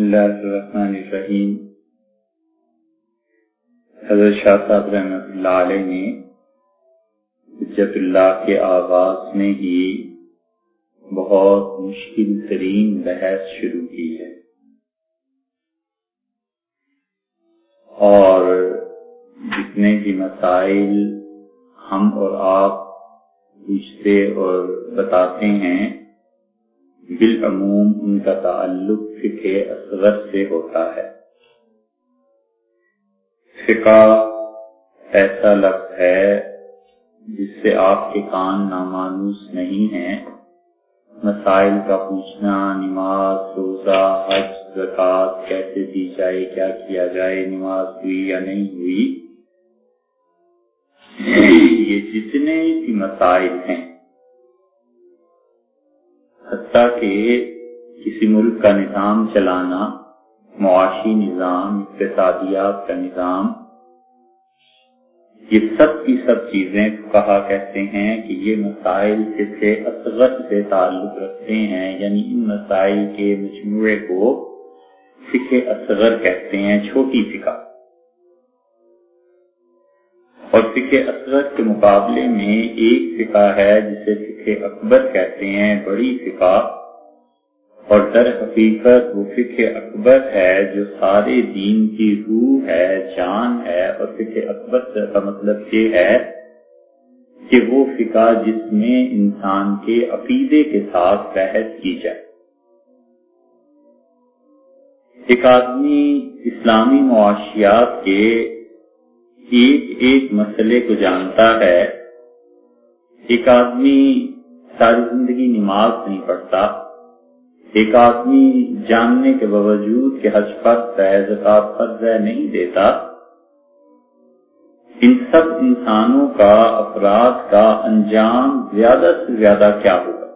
بسم اللہ الرحمن الرحیم حضرت شاہ صاحب رحمت اللہ علیہ نے حجت اللہ کے آغاز میں ہی بہت مشکل ترین بحث شروع کی ہے۔ اور جتنے بھی مسائل ہم اور آپ پوچھتے اور بتاتے ہیں بالعموم ان کا تعلق فقہ اصغر سے ہوتا ہے۔ فقہ ایسا لفظ ہے جس سے آپ کے کان نامانوس نہیں ہیں۔ مسائل کا پوچھنا، نماز، روزہ، حج زکات کیسے دی جائے، کیا کیا جائے، نماز ہوئی یا نہیں ہوئی، یہ جتنے بھی مسائل ہیں حتیٰ کہ کسی ملک کا نظام چلانا، معاشی نظام، اقتصادیات کا نظام، یہ سب کی سب چیزیں کہا کہتے ہیں کہ یہ مسائل سے اصغر سے تعلق رکھتے ہیں یعنی ان مسائل کے مجموعے کو فقہ اصغر کہتے ہیں، چھوٹی فقہ۔ اور فقہ اصغر کے مقابلے میں ایک فقہ ہے جسے فقہ اکبر کہتے ہیں، بڑی فقہ۔ اور در حقیقت وہ فقہ اکبر ہے جو سارے دین کی روح ہے، جان ہے۔ اور فقہ اکبر کا مطلب یہ ہے کہ وہ فقہ جس میں انسان کے عقیدے کے ساتھ بحث کی جائے۔ ایک آدمی اسلامی معاشیات کے ایک ایک مسئلے کو جانتا ہے۔ ایک آدمی ساری زندگی نماز نہیں پڑھتا۔ ایک آدمی جاننے کے باوجود کہ حج فرض ہے زکات فرض ہے نہیں دیتا۔ ان سب انسانوں کا افراد کا انجام زیادہ سے زیادہ کیا ہوگا؟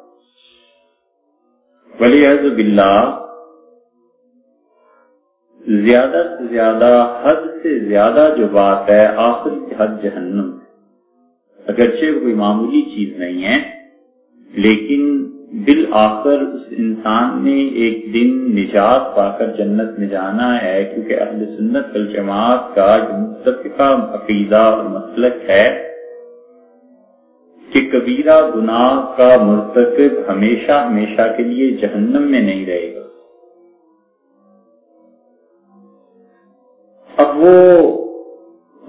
ولی عزب اللہ زیادہ سے زیادہ حد سے زیادہ جو بات ہے آخر کی حد جہنم اگرچہ کوئی معمولی چیز نہیں ہے، لیکن بالآخر اس انسان نے ایک دن نجات پا کر جنت میں جانا ہے، کیونکہ اہل سنت الجماعت کا جو متفقہ عقیدہ اور مسلک ہے کہ کبیرہ گناہ کا مرتکب ہمیشہ ہمیشہ کے لیے جہنم میں نہیں رہے گا۔ وہ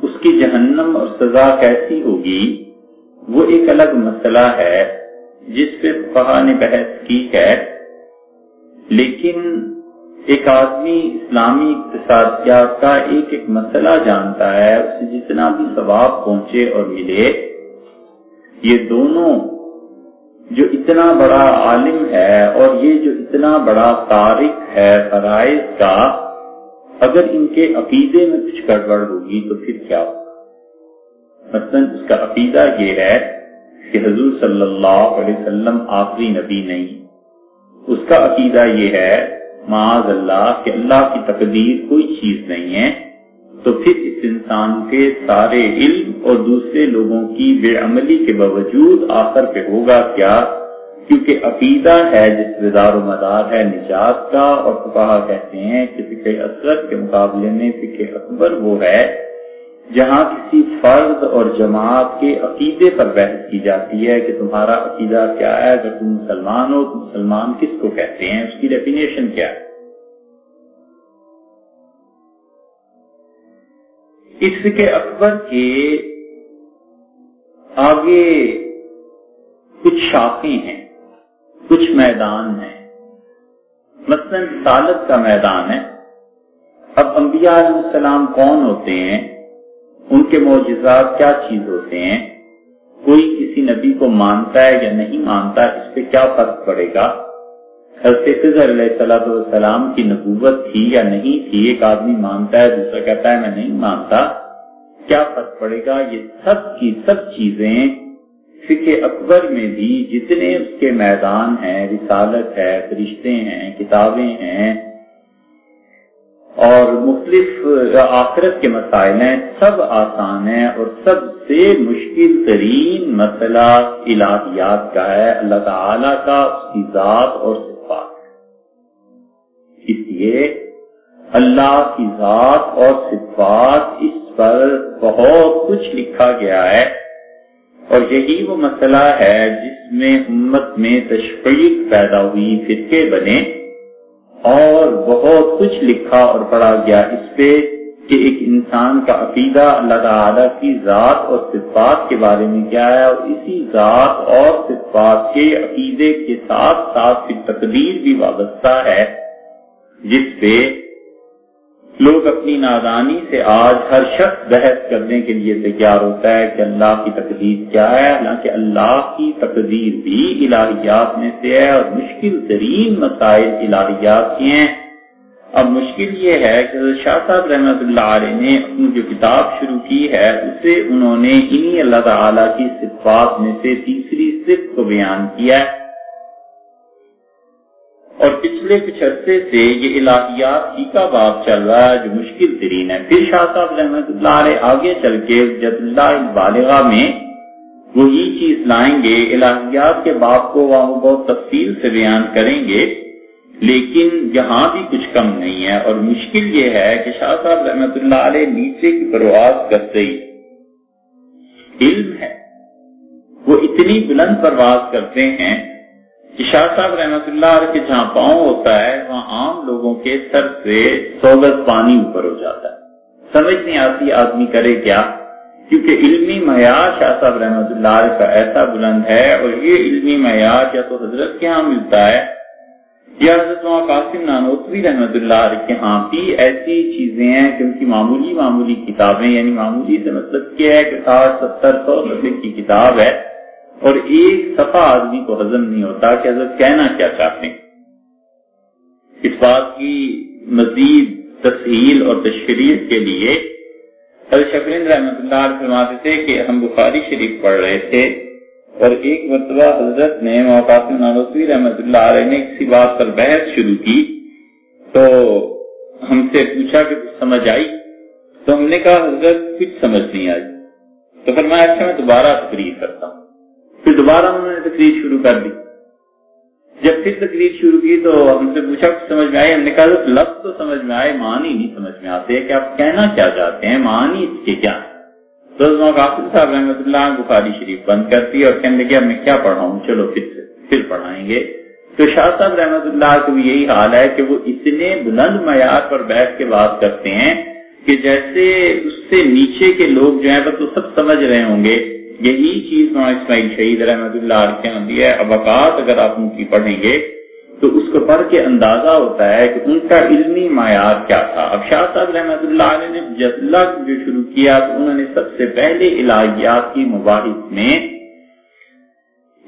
اس کی جہنم اور سزا کیسی ہوگی؟ وہ ایک الگ مسئلہ ہے جس پہ فہا نے بحث کی ہے۔ لیکن ایک آدمی اسلامی اقتصادیات کا ایک ایک مسئلہ جانتا ہے، اسے جتنا بھی ثواب پہنچے اور ملے، یہ دونوں جو اتنا بڑا عالم ہے اور یہ جو اتنا بڑا تارک ہے فرائض کا اگر ان کے عقیدے میں کچھ گڑبڑ ہوگی تو پھر کیا ہوگا؟ مثلا اس کا عقیدہ یہ ہے کہ حضور صلی اللہ علیہ وسلم آخری نبی نہیں۔ اس کا عقیدہ یہ ہے، معاذ اللہ، کہ اللہ کی تقدیر کوئی چیز نہیں ہے، تو پھر اس انسان کے سارے علم اور دوسرے لوگوں کی بے عملی کے باوجود آخر پہ ہوگا کیا؟ کیونکہ عقیدہ ہے جس دار و مدار ہے، نجات کا، اور فقہ کہتے ہیں کہ فقہ اصغر کے مقابلے میں فقہ اکبر وہ ہے جہاں کسی فرد اور جماعت کے عقیدے پر بحث کی جاتی ہے کہ تمہارا عقیدہ کیا ہے، اگر تم مسلمان ہو، تو مسلمان کس کو کہتے ہیں؟ اس کی ڈیفینیشن کیا ہے؟ اس فقہ اکبر کے آگے کچھ شاخیں ہیں۔ کچھ میدان ہیں۔ مثلا سالت کا میدان ہے۔ اب انبیاء علیہ السلام کون ہوتے ہیں؟ ان کے معجزات کیا چیز ہوتے ہیں؟ کوئی کسی نبی کو مانتا ہے یا نہیں مانتا، اس پہ کیا فرق پڑے گا؟ حضرت خضر علیہ صلاح والسلام کی نبوت تھی یا نہیں تھی؟ ایک آدمی مانتا ہے، دوسرا کہتا ہے، میں نہیں مانتا۔ کیا فرق پڑے گا؟ یہ سب کی سب چیزیں فقہ اکبر میں بھی جتنے اس کے میدان ہیں، رسالت ہے، فرشتے ہیں، کتابیں ہیں، اور مختلف آخرت کے مسائل ہیں، سب آسان ہیں اور سب سے مشکل ترین مسئلہ الہیات کا ہے، اللہ تعالی کا اس کی ذات اور صفات۔ اس لیے اللہ کی ذات اور صفات اس پر بہت کچھ لکھا گیا ہے۔ اور یہی وہ مسئلہ ہے جس میں امت میں تشفیق پیدا ہوئی فرقے بنے اور بہت کچھ لکھا اور پڑھا گیا۔ اس پہ کہ ایک انسان کا عقیدہ اللہ تعالیٰ کی ذات اور صفات کے بارے میں کیا ہے، اور اسی ذات اور صفات کے عقیدے کے ساتھ ساتھ تقدیر بھی وابستہ ہے، جس پہ لوگ اپنی نادانی سے آج ہر شخص بحث کرنے کے لیے تیار ہوتا ہے کہ اللہ کی تقدیر کیا ہے، حالانکہ اللہ کی تقدیر بھی الہیات میں سے ہے اور مشکل ترین مسائل الہیات کی ہیں۔ اب مشکل یہ ہے کہ شاہ صاحب رحمت اللہ علیہ نے اپنی جو کتاب شروع کی ہے، اسے انہوں نے انہی اللہ تعالی کی صفات میں سے تیسری صف کو بیان کیا ہے۔ اور پچھلے کچھ عرصے سے یہ الہیات ہی کا باب چل رہا ہے جو مشکل ترین ہے۔ پھر شاہ صاحب رحمت اللہ علیہ آگے چل کے جد اللہ بالغاہ میں وہی چیز لائیں گے۔ الہیات کے باب کو وہ بہت تفصیل سے بیان کریں گے، لیکن یہاں بھی کچھ کم نہیں ہے۔ اور مشکل یہ ہے کہ شاہ صاحب رحمت اللہ علیہ نیچے کی پرواز کرتے ہی علم ہے۔ وہ اتنی بلند پرواز کرتے ہیں کہ شاہ صاحب رحمت اللہ علیہ کے جہاں پاؤں ہوتا ہے، وہاں عام لوگوں کے سر سے سوگت پانی اوپر ہو جاتا ہے۔ سمجھ نہیں آتی آدمی کرے کیا؟ کیونکہ علمی معیار شاہ صاحب رحمت اللہ علیہ کا ایسا بلند ہے اور یہ علمی معیار یا تو حضرت کے ہاں ملتا ہے یا حضرت قاسم نانوتوی رحمت اللہ علیہ کے ہاں بھی ایسی چیزیں ہیں کہ ان کی معمولی معمولی کتابیں یعنی معمولی سے مطلب کیا ہے کہ ساٹھ ستر سو صفحے کی کتاب ہے۔ اور ایک صفحہ آدمی کو ہضم نہیں ہوتا کہ حضرت کہنا کیا چاہتے ہیں۔ اس بات کی مزید تسہیل اور تشریح کے لیے حضرت شکرین رحمت اللہ فرماتے تھے کہ ہم بخاری شریف پڑھ رہے تھے اور ایک مرتبہ حضرت نے قاسم نانوسوی رحمت اللہ علیہ نے کسی بات پر بحث شروع کی تو ہم سے پوچھا کہ کچھ سمجھ آئی؟ تو ہم نے کہا حضرت کچھ سمجھ نہیں آئی۔ تو پھر میں اچھا میں دوبارہ تقریر کرتا ہوں۔ پھر دوبارہ انہوں نے تقریر شروع کر دی۔ جب پھر تقریر شروع کی تو ہم سے پوچھا، کچھ سمجھ میں آئی؟ ہم نے کہا، لفظ تو سمجھ میں آئے، معنی نہیں سمجھ میں آتے، کہ آپ کہنا کیا چاہتے ہیں؟ معنی اس کے کیا ہے صاحب رحمۃ اللہ بخاری شریف بند کرتی اور کہنے لگے، اب میں کیا پڑھاؤں؟ چلو پھر پھر پڑھائیں گے۔ تو شاہ صاحب رحمۃ اللہ کو یہی حال ہے کہ وہ اتنے بلند معیار پر بیٹھ کے بات کرتے ہیں کہ جیسے اس سے نیچے کے لوگ جو ہیں، بس وہ سب سمجھ رہے ہوں گے۔ یہی چیز مولانا اسماعیل شہید رحمۃ اللہ علیہ ہے ابکات اگر آپ ان کی پڑھیں گے، تو اس کو پڑھ کے اندازہ ہوتا ہے کہ ان کا علمی معیار کیا تھا۔ اب شاہ صاحب رحمت اللہ علیہ نے جزلہ جو شروع کیا تو انہوں نے سب سے پہلے الہیات کی مباحث میں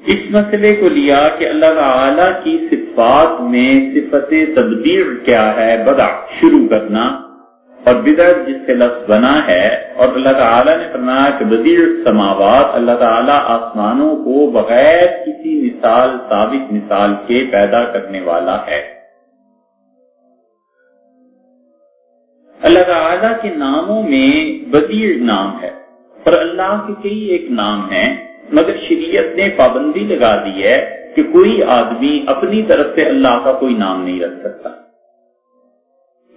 اس مسئلے کو لیا کہ اللہ تعالی کی صفات میں صفت تبدیل کیا ہے بدا شروع کرنا۔ اور بدعت جس سے لفظ بنا ہے، اور اللہ تعالیٰ نے فرمایا کہ بدیر سماوات اللہ تعالیٰ آسمانوں کو بغیر کسی مثال، ثابت مثال کے پیدا کرنے والا ہے۔ اللہ تعالیٰ کے ناموں میں بدیر نام ہے اور اللہ کے کئی ایک نام ہیں، مگر شریعت نے پابندی لگا دی ہے کہ کوئی آدمی اپنی طرف سے اللہ کا کوئی نام نہیں رکھ سکتا۔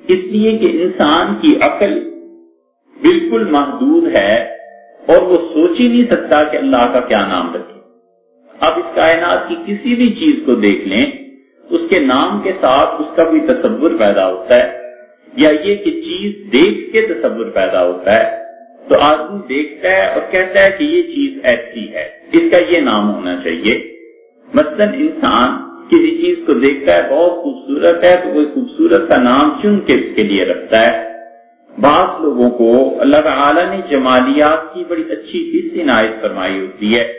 اس لیے کہ انسان کی عقل بالکل محدود ہے اور وہ سوچ ہی نہیں سکتا کہ اللہ کا کیا نام رکھے۔ اب اس کائنات کی کسی بھی چیز کو دیکھ لیں، اس کے نام کے ساتھ اس کا کوئی تصور پیدا ہوتا ہے، یا یہ کہ چیز دیکھ کے تصور پیدا ہوتا ہے، تو آدمی دیکھتا ہے اور کہتا ہے کہ یہ چیز ایسی ہے، اس کا یہ نام ہونا چاہیے۔ مثلا انسان کسی چیز کو دیکھتا ہے، بہت خوبصورت ہے، تو کوئی خوبصورت کا نام چن کے اس کے لیے رکھتا ہے۔ بعض لوگوں کو اللہ تعالیٰ نے جمالیات کی بڑی اچھی حص عنایت فرمائی ہوتی ہے۔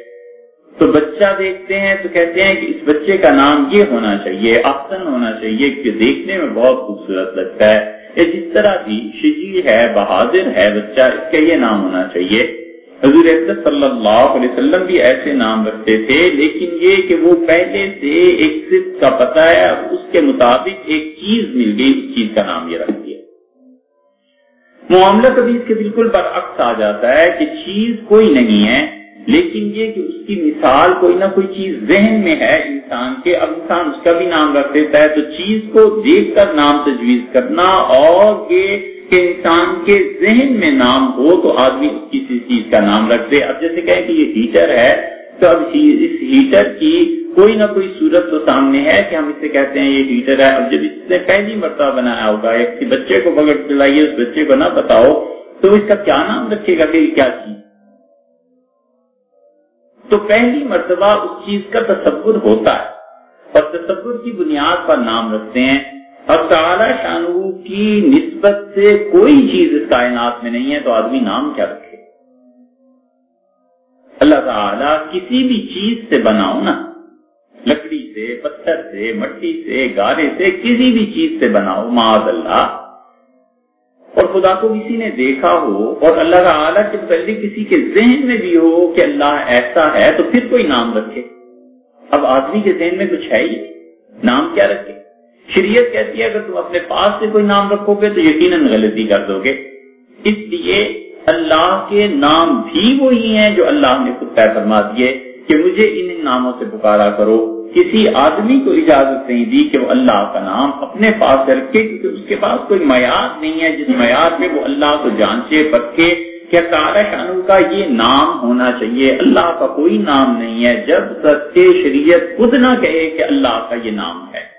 تو بچہ دیکھتے ہیں تو کہتے ہیں کہ اس بچے کا نام یہ ہونا چاہیے آسن ہونا چاہیے کہ دیکھنے میں بہت خوبصورت لگتا ہے۔ یا جس طرح بھی شجی ہے، بہادر ہے بچہ، اس کا یہ نام ہونا چاہیے۔ حضور احمد صلی اللہ علیہ وسلم بھی ایسے نام رکھتے تھے، لیکن یہ کہ وہ پہلے سے ایک صرف کا پتہ ہے اس کے مطابق ایک چیز مل گئی، اس چیز کا نام یہ رکھ دیا۔ معاملہ کبھی اس کے بالکل برعکس آ جاتا ہے کہ چیز کوئی نہیں ہے، لیکن یہ کہ اس کی مثال کوئی نہ کوئی چیز ذہن میں ہے انسان کے، اب انسان اس کا بھی نام رکھ دیتا ہے۔ تو چیز کو دیکھ کر نام تجویز کرنا اور یہ کہ انسان کے ذہن میں نام ہو تو آدمی کسی چیز کا نام رکھ دے۔ اب جیسے کہ یہ ہیٹر ہے، تو اب اس ہیٹر کی کوئی نہ کوئی صورت تو سامنے ہے کہ ہم اسے کہتے ہیں یہ ہیٹر ہے۔ اب جب اس نے پہلی مرتبہ بنایا ہوگا، ایک بچے کو پکڑ چلائیے اس بچے کو نہ بتاؤ، تو اس کا کیا نام رکھے گا کہ کیا چیز؟ تو پہلی مرتبہ اس چیز کا تصور ہوتا ہے اور تصور کی بنیاد پر نام رکھتے ہیں۔ اور تعالی شانو کی نسبت سے کوئی چیز اس کائنات میں نہیں ہے تو آدمی نام کیا رکھے؟ اللہ تعالیٰ کسی بھی چیز سے بناؤ نا، لکڑی سے، پتھر سے، مٹی سے، گارے سے، کسی بھی چیز سے بناؤ معاذ اللہ۔ اور خدا کو کسی نے دیکھا ہو اور اللہ تعالیٰ کے پہلے کسی کے ذہن میں بھی ہو کہ اللہ ایسا ہے تو پھر کوئی نام رکھے۔ اب آدمی کے ذہن میں کچھ ہے ہی؟ نام کیا رکھے؟ شریعت کہتی ہے، اگر تم اپنے پاس سے کوئی نام رکھو گے تو یقیناً غلطی کر دو گے۔ اس لیے اللہ کے نام بھی وہی ہیں جو اللہ نے خود طے فرما دیے کہ مجھے ان ناموں سے پکارا کرو۔ کسی آدمی کو اجازت نہیں دی کہ وہ اللہ کا نام اپنے پاس رکھے، کیونکہ اس کے پاس کوئی معیار نہیں ہے۔ جس معیار میں وہ اللہ کو جانچے، پکے کیا تارا شانو کا یہ نام ہونا چاہیے۔ اللہ کا کوئی نام نہیں ہے۔ جب تک کہ شریعت خود نہ کہے کہ اللہ کا یہ نام ہے۔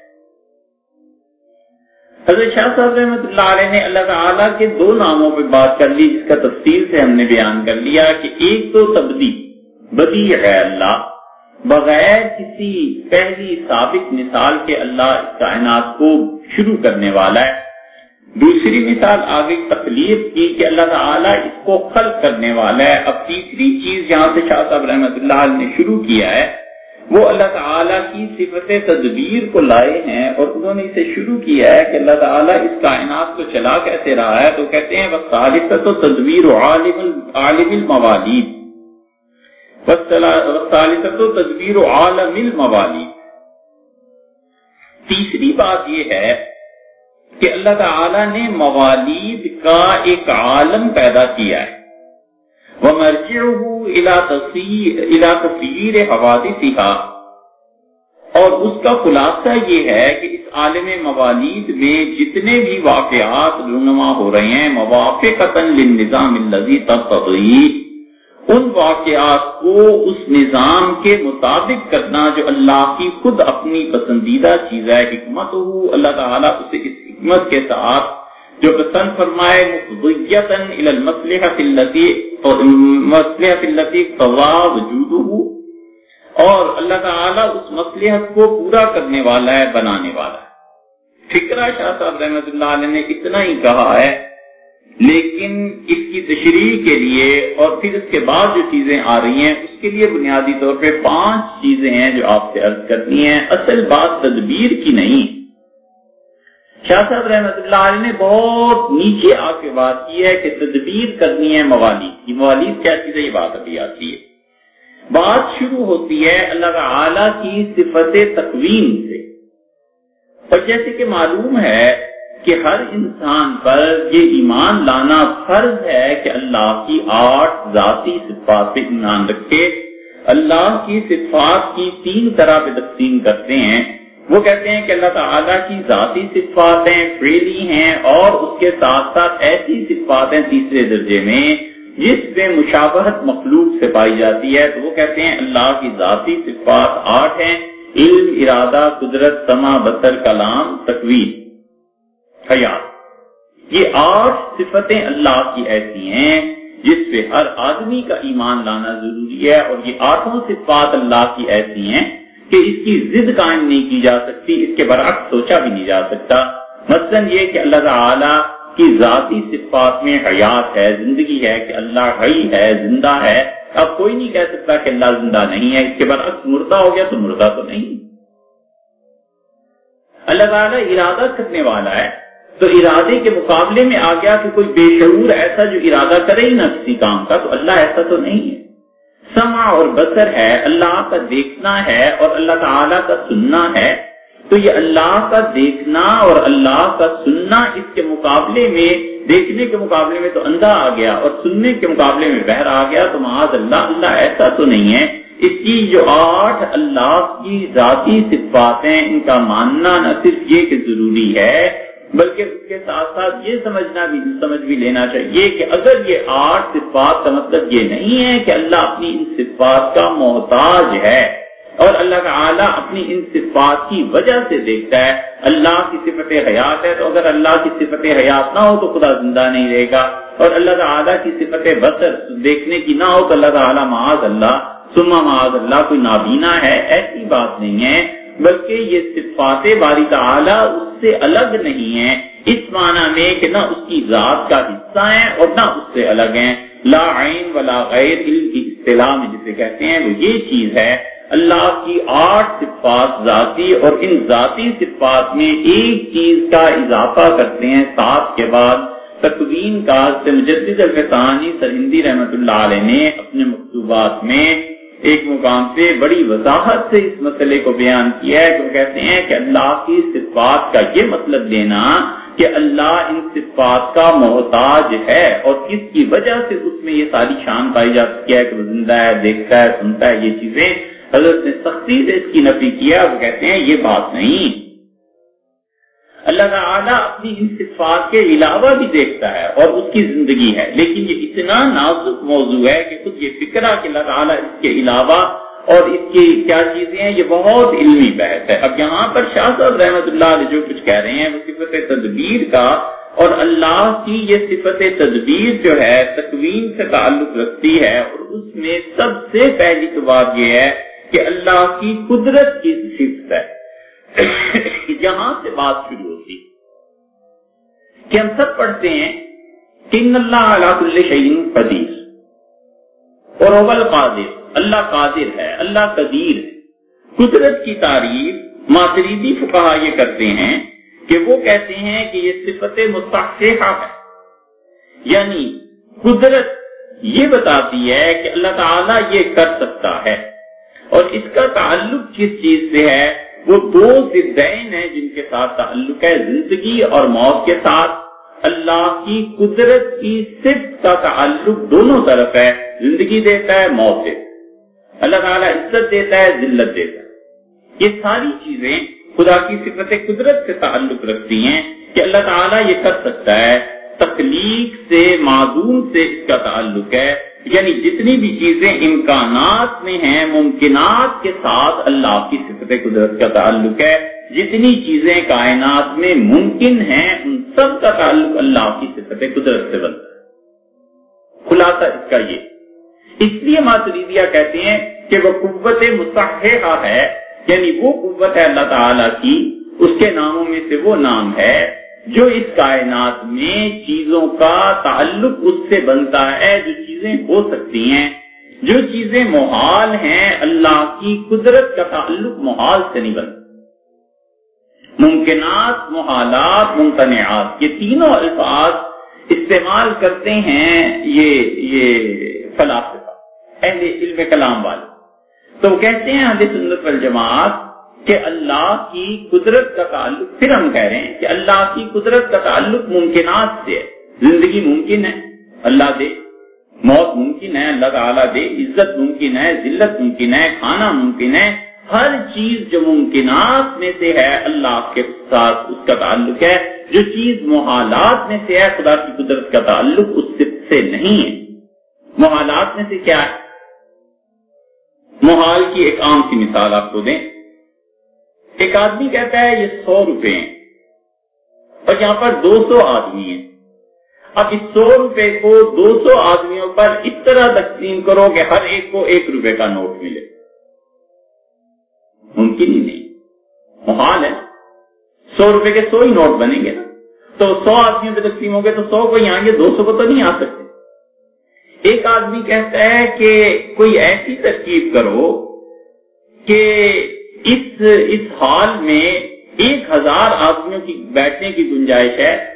حضرت شاہ صاحب رحمۃ اللہ علیہ نے اللہ تعالیٰ کے دو ناموں پہ بات کر لی، جس کا تفصیل سے ہم نے بیان کر لیا کہ ایک تو تبدی، بدی ہے اللہ، بغیر کسی پہلی سابق مثال کے اللہ اس کائنات کو شروع کرنے والا ہے۔ دوسری مثال آگے تکلیف کی کہ اللہ تعالیٰ اس کو خلق کرنے والا ہے۔ اب تیسری چیز جہاں سے شاہ صاحب رحمۃ اللہ نے شروع کیا ہے۔ وہ اللہ تعالیٰ کی صفت تدبیر کو لائے ہیں اور انہوں نے اسے شروع کیا ہے کہ اللہ تعالیٰ اس کائنات کو چلا کیسے رہا ہے؟ تو کہتے ہیں وہ تدبیر عالم الموالید تدبیر عالم الموالی تیسری بات یہ ہے کہ اللہ تعالی نے موالید کا ایک عالم پیدا کیا ہے۔ وہ مرجع تصویر حوادث اور اس کا خلاصہ یہ ہے کہ اس عالم موالید میں جتنے بھی واقعات رونما ہو رہے ہیں موافق للنظام الذي تقضی ان واقعات کو اس نظام کے مطابق کرنا جو اللہ کی خود اپنی پسندیدہ چیز ہے حکمت ہو اللہ تعالیٰ اسے اس حکمت کے ساتھ جو پسند فرمائے اور اللہ تعالیٰ اس مسلحت کو پورا کرنے والا ہے، بنانے والا ہے۔ فکرہ شاہ صاحب رحمۃ اللہ علیہ نے اتنا ہی کہا ہے، لیکن اس کی تشریح کے لیے اور پھر اس کے بعد جو چیزیں آ رہی ہیں، اس کے لیے بنیادی طور پہ پانچ چیزیں ہیں جو آپ سے عرض کرنی ہیں۔ اصل بات تدبیر کی نہیں۔ شاہ صاحب رحمت اللہ علیہ نے بہت نیچے آ کے بات کی ہے کہ تدبیر کرنی ہے موالید یہ موالید کیا چیز ہے؟ یہ بات ابھی آتی ہے۔ بات شروع ہوتی ہے اللہ تعالی کی صفت تقویم سے۔ اور جیسے کہ معلوم ہے کہ ہر انسان پر یہ ایمان لانا فرض ہے کہ اللہ کی آٹھ ذاتی صفات پہ ایمان رکھے۔ اللہ کی صفات کی تین طرح پہ تقسیم کرتے ہیں۔ وہ کہتے ہیں کہ اللہ تعالیٰ کی ذاتی صفات ہیں فریلی ہیں اور اس کے ساتھ ساتھ ایسی صفات ہیں تیسرے درجے میں جس میں مشابہت مخلوق سے پائی جاتی ہے، تو وہ کہتے ہیں اللہ کی ذاتی صفات آٹھ ہیں، علم، ارادہ، قدرت سما بسر کلام تقویر حیات۔ یہ آٹھ صفتیں اللہ کی ایسی ہیں جس پہ ہر آدمی کا ایمان لانا ضروری ہے اور یہ آٹھوں صفات اللہ کی ایسی ہیں کہ اس کی ضد قائم نہیں کی جا سکتی، اس کے برعکس سوچا بھی نہیں جا سکتا۔ مثلا یہ کہ اللہ تعالی کی ذاتی صفات میں حیات ہے، زندگی ہے، کہ اللہ حی ہے، زندہ ہے۔ اب کوئی نہیں کہہ سکتا کہ اللہ زندہ نہیں ہے، اس کے برعکس مردہ ہو گیا تو مردہ تو نہیں۔ اللہ تعالیٰ ارادہ کرنے والا ہے۔ تو ارادے کے مقابلے میں آ گیا کہ کوئی بے شعور ایسا جو ارادہ کرے ہی نہ کسی کام کا، تو اللہ ایسا تو نہیں ہے۔ سما اور بسر ہے، اللہ کا دیکھنا ہے اور اللہ تعالی کا سننا ہے۔ تو یہ اللہ کا دیکھنا اور اللہ کا سننا اس کے مقابلے میں، دیکھنے کے مقابلے میں تو اندھا آ گیا اور سننے کے مقابلے میں بہر آ گیا، تو معاذ اللہ اللہ ایسا تو نہیں ہے۔ اس کی جو آٹھ اللہ کی ذاتی صفات ہیں ان کا ماننا نہ صرف یہ کہ ضروری ہے بلکہ اس کے ساتھ ساتھ یہ سمجھنا بھی سمجھ بھی لینا چاہیے کہ اگر یہ آٹھ صفات کا مطلب یہ نہیں ہے کہ اللہ اپنی ان صفات کا محتاج ہے اور اللہ تعالیٰ اپنی ان صفات کی وجہ سے دیکھتا ہے، اللہ کی صفت حیات ہے تو اگر اللہ کی صفت حیات نہ ہو تو خدا زندہ نہیں رہے گا۔ اور اللہ تعالیٰ کی صفت بسر دیکھنے کی نہ ہو تو اللہ تعالیٰ معاذ اللہ سما معاذ اللہ کوئی نابینا ہے، ایسی بات نہیں ہے۔ بلکہ یہ صفات باری تعالیٰ اس سے الگ نہیں ہے اس معنی میں کہ نہ اس کی ذات کا حصہ ہے اور نہ اس سے الگ ہیں۔ لا عین ولا غیر علم کی اصطلاح میں جسے کہتے ہیں وہ یہ چیز ہے، اللہ کی آٹھ صفات ذاتی اور ان ذاتی صفات میں ایک چیز کا اضافہ کرتے ہیں۔ سات کے بعد تقوین کا سے مجدد الفسانی سرہندی رحمت اللہ علیہ نے اپنے مکتوبات میں ایک مقام سے بڑی وضاحت سے اس مسئلے کو بیان کیا ہے۔ کہ وہ کہتے ہیں کہ اللہ کی صفات کا یہ مطلب دینا کہ اللہ ان صفات کا محتاج ہے اور کس کی وجہ سے اس میں یہ ساری شان پائی جا سکتی ہے کہ وہ زندہ ہے، دیکھتا ہے، سنتا ہے یہ چیزیں۔ حضرت نے سختی سے اس کی نفی کیا، وہ کہتے ہیں یہ بات نہیں۔ اللہ تعالیٰ اپنی ان صفات کے علاوہ بھی دیکھتا ہے اور اس کی زندگی ہے۔ لیکن یہ اتنا نازک موضوع ہے کہ خود یہ فکرہ کہ اللہ تعالیٰ اس کے علاوہ اور اس کی کیا چیزیں ہیں، یہ بہت علمی بحث ہے۔ اب یہاں پر شاہ صاحب رحمت اللہ علیہ جو کچھ کہہ رہے ہیں، وہ صفت تدبیر کا اور اللہ کی یہ صفت تدبیر جو ہے، تکوین سے تعلق رکھتی ہے اور اس میں سب سے پہلی تو بات یہ ہے کہ اللہ کی قدرت کی صفت ہے۔ یہاں سے بات شروع کہ ہم سب پڑھتے ہیں کہ ان اللہ علا کل شعین قدیر اور اول قادر اللہ قادر ہے، اللہ قدیر ہے۔ قدرت کی تعریف ماتریدی فقہ یہ کرتے ہیں کہ وہ کہتے ہیں کہ یہ صفت مستحصحہ ہے۔ یعنی قدرت یہ بتاتی ہے کہ اللہ تعالیٰ یہ کر سکتا ہے۔ اور اس کا تعلق کس چیز سے ہے، وہ دو زدین ہیں جن کے ساتھ تعلق ہے، زندگی اور موت کے ساتھ۔ اللہ کی قدرت کی صرف کا تعلق دونوں طرف ہے، زندگی دیتا ہے، موت دیتا ہے۔ اللہ تعالیٰ عزت دیتا ہے، ذلت دیتا ہے۔ یہ ساری چیزیں خدا کی صفت قدرت سے تعلق رکھتی ہیں کہ اللہ تعالیٰ یہ کر سکتا ہے۔ تخلیق سے معذوم سے اس کا تعلق ہے۔ یعنی جتنی بھی چیزیں امکانات میں ہیں، ممکنات کے ساتھ اللہ کی صفت قدرت کا تعلق ہے۔ جتنی چیزیں کائنات میں ممکن ہیں، ان سب کا تعلق اللہ کی صفت قدرت سے بنتا ہے۔ خلاصہ اس کا یہ۔ اس لیے ماتریدیہ کہتے ہیں کہ وہ قوت مصححہ ہے یعنی وہ قوت ہے اللہ تعالی کی، اس کے ناموں میں سے وہ نام ہے جو اس کائنات میں چیزوں کا تعلق اس سے بنتا ہے، جو چیزیں ہو سکتی ہیں۔ جو چیزیں محال ہیں، اللہ کی قدرت کا تعلق محال سے نہیں بنتا۔ ممکنات، محالات ممکنات یہ تینوں الفاظ استعمال کرتے ہیں یہ یہ فلاسفہ، اہل علم کلام والے۔ تو کہتے ہیں حدیث سنت والجماعت کہ اللہ کی قدرت کا تعلق، پھر ہم کہہ رہے ہیں کہ اللہ کی قدرت کا تعلق ممکنات سے ہے۔ زندگی ممکن ہے، اللہ دے۔ موت ممکن ہے، اللہ تعالیٰ دے۔ عزت ممکن ہے، ذلت ممکن ہے، کھانا ممکن ہے۔ ہر چیز جو ممکنات میں سے ہے، اللہ کے ساتھ اس کا تعلق ہے۔ جو چیز محالات میں سے ہے، خدا کی قدرت کا تعلق اس سے نہیں ہے۔ محالات میں سے کیا ہے؟ محال کی ایک عام سی مثال آپ کو دیں۔ ایک آدمی کہتا ہے، یہ سو روپے ہیں۔ اور یہاں پر دو سو آدمی ہیں۔ اب اس سو روپے کو دو سو آدمیوں پر اس طرح تقسیم کرو کہ ہر ایک کو ایک روپے کا نوٹ ملے۔ ممکن ہی نہیں۔ محال ہے۔ سو روپے کے سو ہی نوٹ بنیں گے۔ تو سو آدمیوں پہ تقسیم ہو گئے تو سو کو یہاں گے، دو سو کو تو نہیں آ سکتے۔ ایک آدمی کہتا ہے کہ کوئی ایسی ترکیب کرو کہ اس اس ہال میں ایک ہزار آدمیوں کی بیٹھنے کی گنجائش ہے،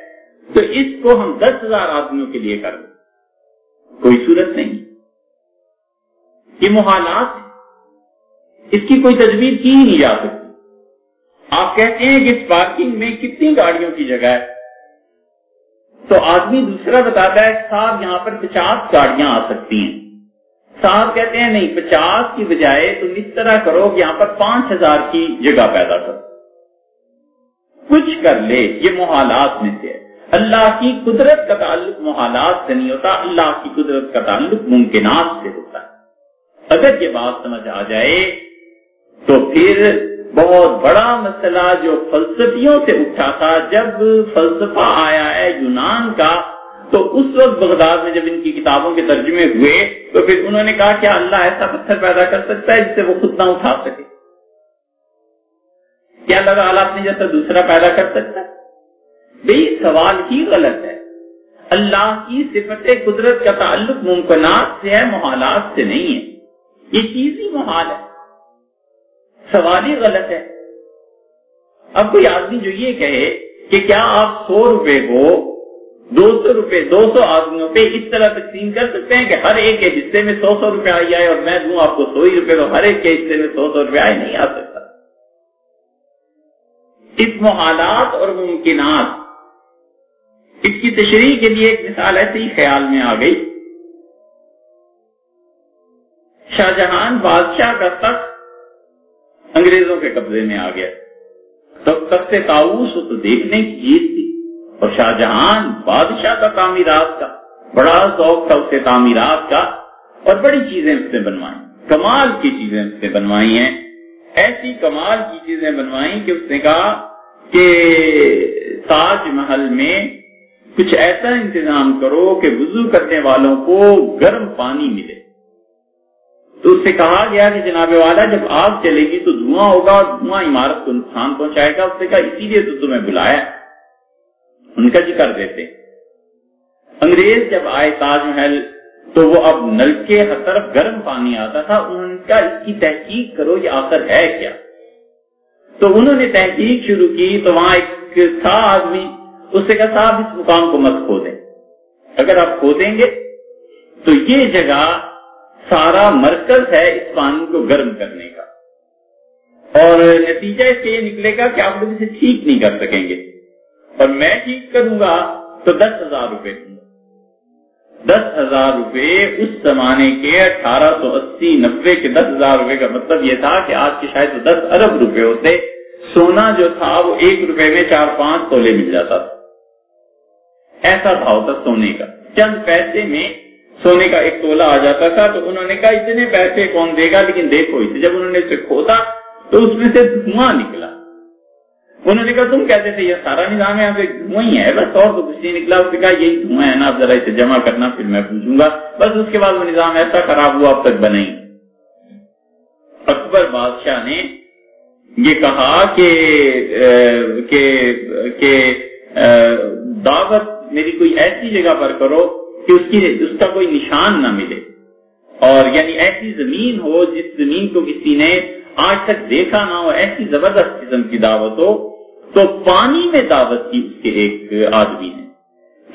تو اس کو ہم دس ہزار آدمیوں کے لیے کر دیں۔ کوئی صورت نہیں۔ یہ محالات اس کی کوئی تجویز کی ہی نہیں جا سکتی۔ آپ کہتے ہیں کہ اس پارکنگ میں کتنی گاڑیوں کی جگہ ہے۔ تو آدمی دوسرا بتاتا ہے، صاحب، یہاں پر پچاس گاڑیاں آ سکتی ہیں۔ صاحب کہتے ہیں، نہیں، پچاس کی بجائے تم اس طرح کرو کہ یہاں پر پانچ ہزار کی جگہ پیدا کرو۔ کچھ کر لے، یہ محالات میں سے اللہ کی قدرت کا تعلق محالات سے نہیں ہوتا، اللہ کی قدرت کا تعلق ممکنات سے ہوتا ہے۔ اگر یہ بات سمجھ آ جائے تو پھر بہت بڑا مسئلہ جو فلسفیوں سے اٹھا تھا، جب فلسفہ آیا ہے یونان کا، تو اس وقت بغداد میں جب ان کی کتابوں کے ترجمے ہوئے، تو پھر انہوں نے کہا کیا اللہ ایسا پتھر پیدا کر سکتا ہے جس سے وہ خود نہ اٹھا سکے۔ کیا لگا اللہ اپنے جیسا دوسرا پیدا کر سکتا ہے؟ بھائی سوال ہی غلط ہے۔ اللہ کی صفت قدرت کا تعلق ممکنات سے ہے، محالات سے نہیں ہے۔ یہ چیز ہی محال ہے۔ سوال ہی غلط ہے۔ اب کوئی آدمی جو یہ کہے کہ کیا آپ سو روپے کو دو سو روپے، دو سو آدمیوں پہ اس طرح تقسیم کر سکتے ہیں کہ ہر ایک کے حصے میں سو سو روپے آئی آئے اور میں دوں آپ کو سو ہی روپے، تو ہر ایک کے حصے میں سو سو روپے آئے، نہیں آ سکتا۔ اس محالات اور ممکنات، اس کی تشریح کے لیے ایک مثال ایسے ہی خیال میں آ گئی۔ شاہ جہان بادشاہ کا تخت انگریزوں کے قبضے میں آ گیا۔ تو تخت تاؤس تو دیکھنے کی چیز تھی اور شاہ جہان بادشاہ کا تعمیرات کا، بڑا شوق تھا اسے تعمیرات کا اور بڑی چیزیں اس نے بنوائی کمال کی چیزیں اس نے بنوائی ہیں۔ ایسی کمال کی چیزیں بنوائی کہ اس نے کہا کہ تاج محل میں کچھ ایسا انتظام کرو کہ وضو کرنے والوں کو گرم پانی ملے۔ تو اس سے کہا گیا کہ جناب والا، جب آگ چلے گی تو دھواں ہوگا اور دھواں عمارت کو نقصان پہنچائے گا۔ اس نے کہا، اسی لیے تو تمہیں بلایا۔ ان کا ذکر دیتے۔ انگریز جب آئے تاج محل، تو وہ اب نل کے ہر طرف گرم پانی آتا تھا۔ انہوں نے کہا اس کی تحقیق کرو یہ آخر ہے کیا۔ تو انہوں نے تحقیق شروع کی، تو وہاں ایک تھا آدمی۔ اس سے کہا، صاحب، اس مقام کو مت کھو دیں اگر آپ کھو دیں گے، تو یہ جگہ سارا مرکز ہے اس پانی کو گرم کرنے کا۔ اور نتیجہ اس کے یہ نکلے گا کہ آپ لوگ اسے ٹھیک نہیں کر سکیں گے۔ اور میں ٹھیک کروں گا تو دس ہزار روپے دوں گا۔ دس ہزار روپے اس زمانے کے اٹھارہ سو اسی نبے کے دس ہزار روپے کا مطلب یہ تھا کہ آج کے شاید دس ارب روپے ہوتے۔ سونا جو تھا وہ ایک روپے میں چار پانچ تولے مل جاتا۔ تھا ایسا بھاؤ تھا سونے کا۔ چند پیسے میں سونے کا ایک تولا آ جاتا تھا تو انہوں نے کہا اتنے پیسے کون دے گا؟ لیکن دیکھو اسے جب انہوں نے اسے کھودا تو اس میں سے دھواں نکلا۔ انہوں نے کہا تم کہتے تھے یہ سارا نظام یہاں پہ دھواں ہی ہے بس اور تو کچھ نہیں نکلا۔ اس نے کہا یہی دھواں ہے نا ذرا اسے جمع کرنا پھر میں پوچھوں گا۔ بس اس کے بعد وہ نظام ایسا خراب ہوا اب تک بنے اکبر بادشاہ نے یہ کہا کہ کہ, کہ دعوت میری کوئی ایسی جگہ پر کرو کہ اس کی اس کا کوئی نشان نہ ملے۔ اور یعنی ایسی زمین ہو جس زمین کو کسی نے آج تک دیکھا نہ ہو، ایسی زبردست قسم کی دعوت ہو، تو پانی میں دعوت کی اس کے ایک آدمی نے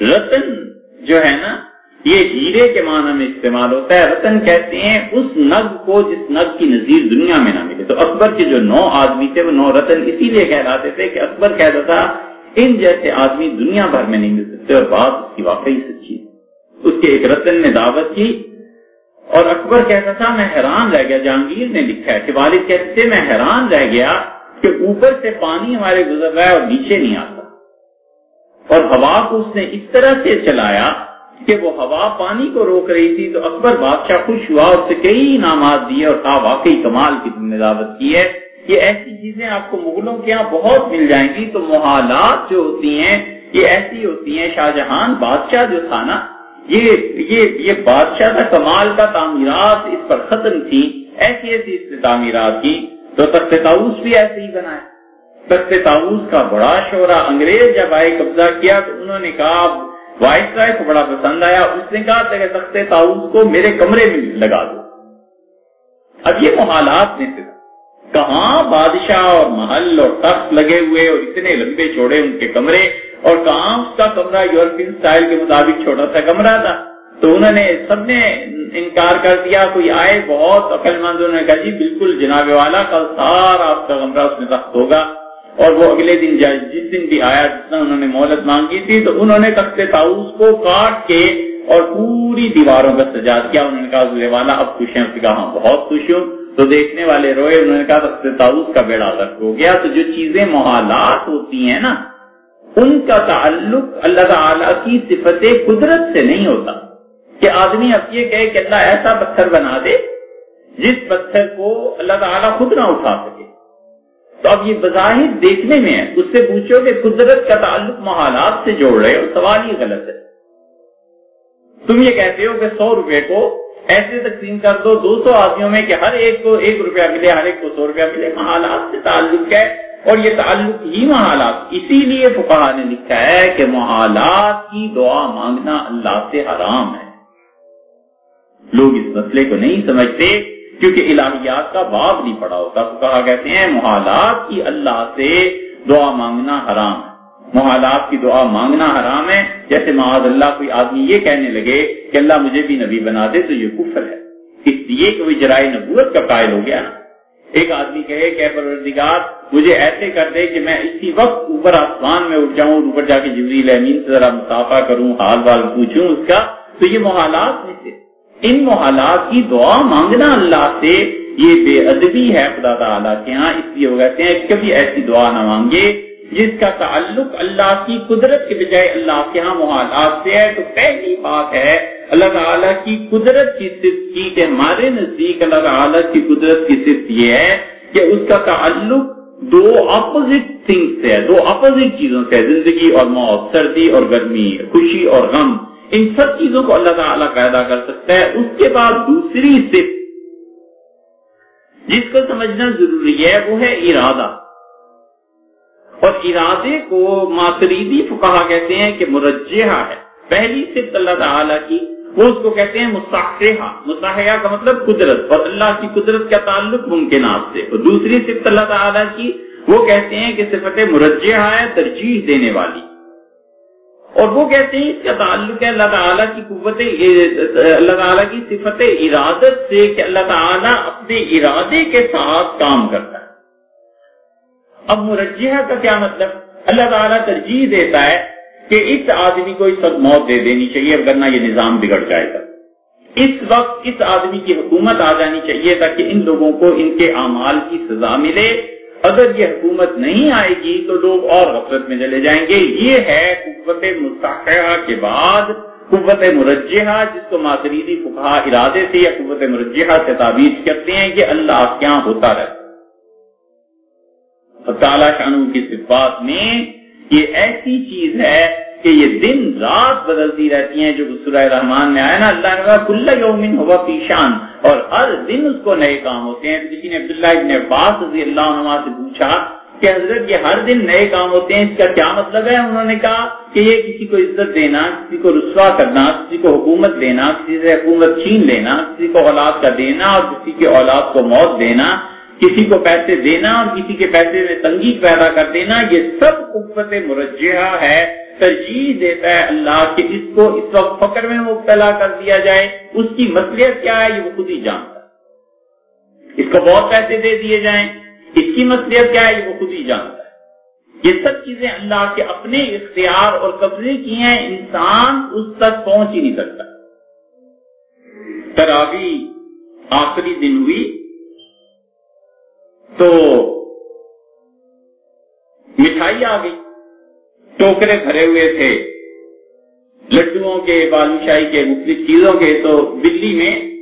رتن جو ہے نا، یہ ہیرے کے معنی میں استعمال ہوتا ہے۔ رتن کہتے ہیں اس نگ کو جس نگ کی نظیر دنیا میں نہ ملے۔ تو اکبر کے جو نو آدمی تھے، وہ نو رتن اسی لیے کہلاتے تھے کہ اکبر کہتا تھا، ان جیسے آدمی دنیا بھر میں نہیں مل سکتے اور بات اس کی واقعی سچی اس کے ایک رتن نے دعوت کی اور اکبر کہتا تھا، میں حیران رہ گیا، جہانگیر نے لکھا ہے کہ والد کہتے میں حیران رہ گیا کہ اوپر سے پانی ہمارے گزر رہا ہے اور نیچے نہیں آتا۔ اور ہوا کو اس نے اس طرح سے چلایا کہ وہ ہوا پانی کو روک رہی تھی۔ تو اکبر بادشاہ خوش ہوا اور اسے کئی انعامات دیے اور کہا، واقعی کمال کی تم نے دعوت کی ہے۔ یہ ایسی چیزیں آپ کو مغلوں کے یہاں بہت مل جائیں گی۔ تو محالات جو ہوتی ہیں، یہ ایسی ہوتی ہیں۔ شاہ جہان بادشاہ جو تھا نا یہ یہ یہ بادشاہ کا کمال کا تعمیرات اس پر ختم تھی، ایسی ایسی اس نے تعمیرات کی۔ تو تخت تاؤس بھی ایسے ہی بنا ہے۔ تخت تاؤس کا بڑا شعرا انگریز جب آئے قبضہ کیا تو انہوں نے کہا، وائس رائے کو بڑا پسند آیا۔ اس نے کہا کہ تخت تاؤس کو میرے کمرے میں لگا دو۔ اب یہ محالات میں سے کہاں بادشاہ اور محل اور تخت لگے ہوئے اور اتنے لمبے چوڑے ان کے کمرے اور کہاں اس کا کمرہ یورپین سٹائل کے مطابق چھوٹا سا کمرہ تھا۔ تو انہوں نے سب نے انکار کر دیا، کوئی آئے بہت عقل مند، انہوں نے کہا جی بالکل جناب والا، کل سارا آپ کا کمرہ اس میں تخت ہوگا۔ اور وہ اگلے دن جس دن بھی آیا، جس انہوں نے مہلت مانگی تھی، تو انہوں نے تخت تاؤس کو کاٹ کے اور پوری دیواروں کا سجا کیا۔ انہوں نے کہا والا، اب خوش ہیں کہا ہاں بہت خوش ہوں۔ تو دیکھنے والے روئے، انہوں نے کہا، تخت تاؤس کا بیڑا غرق ہو گیا۔ تو جو چیزیں محالات ہوتی ہیں نا ان کا تعلق اللہ تعالی کی صفت قدرت سے نہیں ہوتا کہ آدمی اب یہ کہے کہ اللہ ایسا پتھر بنا دے جس پتھر کو اللہ تعالیٰ خود نہ اٹھا سکے۔ تو اب یہ بظاہر دیکھنے میں ہے، اس سے پوچھو کہ قدرت کا تعلق محالات سے جوڑ رہے ہو، سوال ہی غلط ہے۔ تم یہ کہتے ہو کہ سو روپے کو ایسے تقسیم کر دو دو سو آدمیوں میں کہ ہر ایک کو ایک روپیہ ملے، ہر ایک کو سو روپیہ ملے، محالات سے تعلق ہے۔ اور یہ تعلق ہی محالات۔ اسی لیے فقہ نے لکھا ہے کہ محالات کی دعا مانگنا اللہ سے حرام ہے۔ لوگ اس مسئلے کو نہیں سمجھتے کیونکہ الہیات کا باب نہیں پڑا ہوتا۔ تو کہا کہتے ہیں محالات کی اللہ سے دعا مانگنا حرام ہے۔ محالات کی دعا مانگنا حرام ہے۔ جیسے معاذ اللہ کوئی آدمی یہ کہنے لگے کہ اللہ مجھے بھی نبی بنا دے تو یہ کفر ہے۔ اس لیے کہ وہ جرائے نبوت کا قائل ہو گیا نا۔ ایک آدمی کہے، کہ پروردگار، مجھے ایسے کر دے کہ میں اسی وقت اوپر آسمان میں اٹھ جاؤں اوپر جا کے جبریل امین سے ذرا مسافہ کروں، حال وال پوچھوں اس کا. تو یہ محالات میں سے، ان محالات کی دعا مانگنا اللہ سے، یہ بے ادبی ہے خدا تعالیٰ کے ہاں اس لیے وہ کہتے ہیں کبھی ایسی دعا نہ مانگے، جس کا تعلق اللہ کی قدرت کے بجائے اللہ کے ہاں محالات سے ہے۔ تو پہلی بات ہے اللہ تعالیٰ کی قدرت کی صرف کی کہ ہمارے نزدیک اللہ تعالیٰ کی قدرت کی صرف یہ ہے کہ اس کا تعلق دو اپوزٹ تھنگ سے ہے، دو اپوزٹ چیزوں سے ہے، زندگی اور موت، سردی اور گرمی، خوشی اور غم۔ ان سب چیزوں کو اللہ تعالیٰ پیدا کر سکتا ہے۔ اس کے بعد دوسری صرف جس کو سمجھنا ضروری ہے، وہ ہے ارادہ۔ اور ارادے کو ماتریدی فقہ کہتے ہیں کہ مرجحہ ہے۔ پہلی صرف اللہ تعالیٰ کی وہ اس کو کہتے ہیں مستحقہ مستحقہ کا مطلب قدرت. اور اللہ کی قدرت کا تعلق ممکنات سے. اور دوسری صفت اللہ تعالیٰ کی، وہ کہتے ہیں کہ صفت مرجحہ ہے، ترجیح دینے والی. اور وہ کہتے ہیں اس کا تعلق ہے اللہ تعالیٰ کی قوت اللہ تعالیٰ کی صفت ارادت سے کہ اللہ تعالیٰ اپنے ارادے کے ساتھ کام کرتا ہے. اب مرجحہ کا کیا مطلب؟ اللہ تعالیٰ ترجیح دیتا ہے کہ اس آدمی کو اس وقت موت دے دینی چاہیے ورنہ یہ نظام بگڑ جائے گا۔ اس وقت اس آدمی کی حکومت آ جانی چاہیے تاکہ ان لوگوں کو ان کے اعمال کی سزا ملے۔ اگر یہ حکومت نہیں آئے گی تو لوگ اور غفلت میں چلے جائیں گے۔ یہ ہے قوت مستحقہ کے بعد قوت مرجحہ جس کو ماتریدی فقہ ارادے سے یا قوت مرجحہ سے تعبیر کرتے ہیں کہ اللہ کیا ہوتا رہتا تعالیٰ شانوں کی صفات میں یہ ایسی چیز ہے کہ یہ دن رات بدلتی رہتی ہیں جو سورہ رحمان میں آیا نا، اللہ نے کل یومن ہوا پیشان اور ہر دن اس کو نئے کام ہوتے ہیں۔ کسی نے عبداللہ ابن عباس رضی اللہ عنہ سے پوچھا کہ حضرت، یہ ہر دن نئے کام ہوتے ہیں، اس کا کیا مطلب ہے؟ انہوں نے کہا کہ یہ کسی کو عزت دینا، کسی کو رسوا کرنا، کسی کو حکومت دینا، کسی سے حکومت چھین لینا، کسی کو اولاد کا دینا، اور کسی کے اولاد کو موت دینا۔ کسی کو پیسے دینا اور کسی کے پیسے میں تنگی پیدا کر دینا، یہ سب قوت مرجحہ ہے، ترجیح دیتا ہے اللہ کہ اس کو اس وقت فکر میں مبتلا کر دیا جائے۔ اس کی مسئلہ کیا ہے، یہ وہ خود ہی جانتا ہے۔ اس کو بہت پیسے دے دیے جائیں، اس کی مسئلہ کیا ہے، یہ وہ خود ہی جانتا ہے۔ یہ سب چیزیں اللہ کے اپنے اختیار اور قبضے کی ہیں، انسان اس تک پہنچ ہی نہیں سکتا۔ تراوی آخری دن ہوئی۔ تو مٹھائی آ گئی۔ ٹوکرے بھرے ہوئے تھے۔ لڈو کے بالو کے، مختلف چیزوں کے۔ تو دلی میں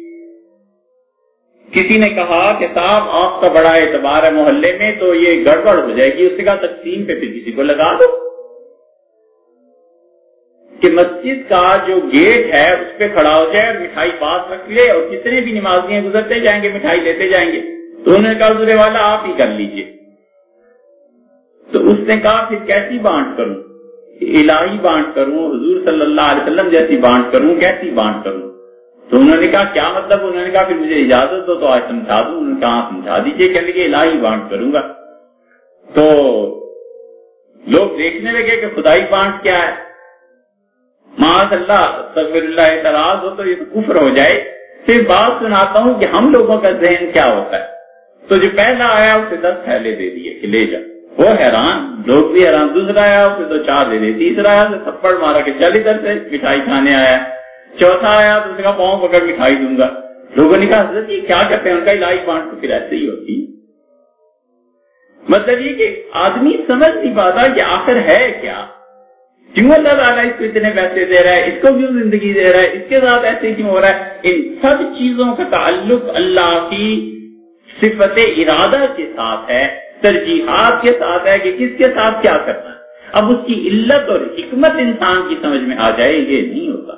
کسی نے کہا کہ صاحب، آپ کا بڑا اعتبار ہے محلے میں، تو یہ گڑبڑ ہو جائے گی، اس سے کہا تقسیم پہ پھر کسی کو لگا دو۔ کہ مسجد کا جو گیٹ ہے، اس پہ کھڑا ہو جائے، مٹھائی پاس رکھ لے اور کتنے بھی نمازیاں گزرتے جائیں گے، مٹھائی لیتے جائیں گے۔ تو انہوں نے کہا، حضور والا، آپ ہی کر لیجیے۔ تو اس نے کہا، پھر کیسی بانٹ کروں؟ الہی بانٹ کروں، حضور صلی اللہ علیہ وسلم جیسی بانٹ کروں، کیسی بانٹ کروں؟ تو انہوں نے کہا، کیا مطلب؟ انہوں نے کہا، پھر مجھے اجازت ہو تو آج سمجھا دوں۔ انہوں نے کہا سمجھا دیجیے کہ لگے، الہی بانٹ کروں گا۔ تو لوگ دیکھنے لگے کہ خدائی بانٹ کیا ہے۔ معاذ اللہ تقبر اللہ، اعتراض ہو تو یہ تو کفر ہو جائے۔ پھر بات سناتا ہوں کہ ہم لوگوں کا ذہن کیا ہوتا ہے۔ تو جو پہلا آیا اسے دس تھیلے دے دیے کہ لے جا۔ وہ حیران، لوگ بھی حیران، دوسرا آیا اسے تو چار دے دے تیسرا آیا تھپڑ مارا کہ چل ادھر سے، مٹھائی کھانے آیا۔ چوتھا آیا تو اس کا پاؤں پکڑ، مٹھائی دوں گا۔ لوگوں نے کہا، حضرت، یہ کیا کہتے ہیں؟ ان کا علاج بانٹ تو پھر ایسے ہی ہوتی۔ مطلب یہ کہ آدمی سمجھ نہیں پاتا کہ آخر ہے کیا۔ کیوں اللہ تعالیٰ اس کو اتنے پیسے دے رہا ہے؟ اس کو کیوں زندگی دے رہا ہے؟ اس کے ساتھ ایسے کیوں ہو رہا ہے؟ ان سب چیزوں کا تعلق اللہ کی صفت ارادہ کے ساتھ ہے، ترجیحات کے ساتھ ہے کہ کس کے ساتھ کیا کرنا ہے۔ اب اس کی علت اور حکمت انسان کی سمجھ میں آ جائے، یہ نہیں ہوتا۔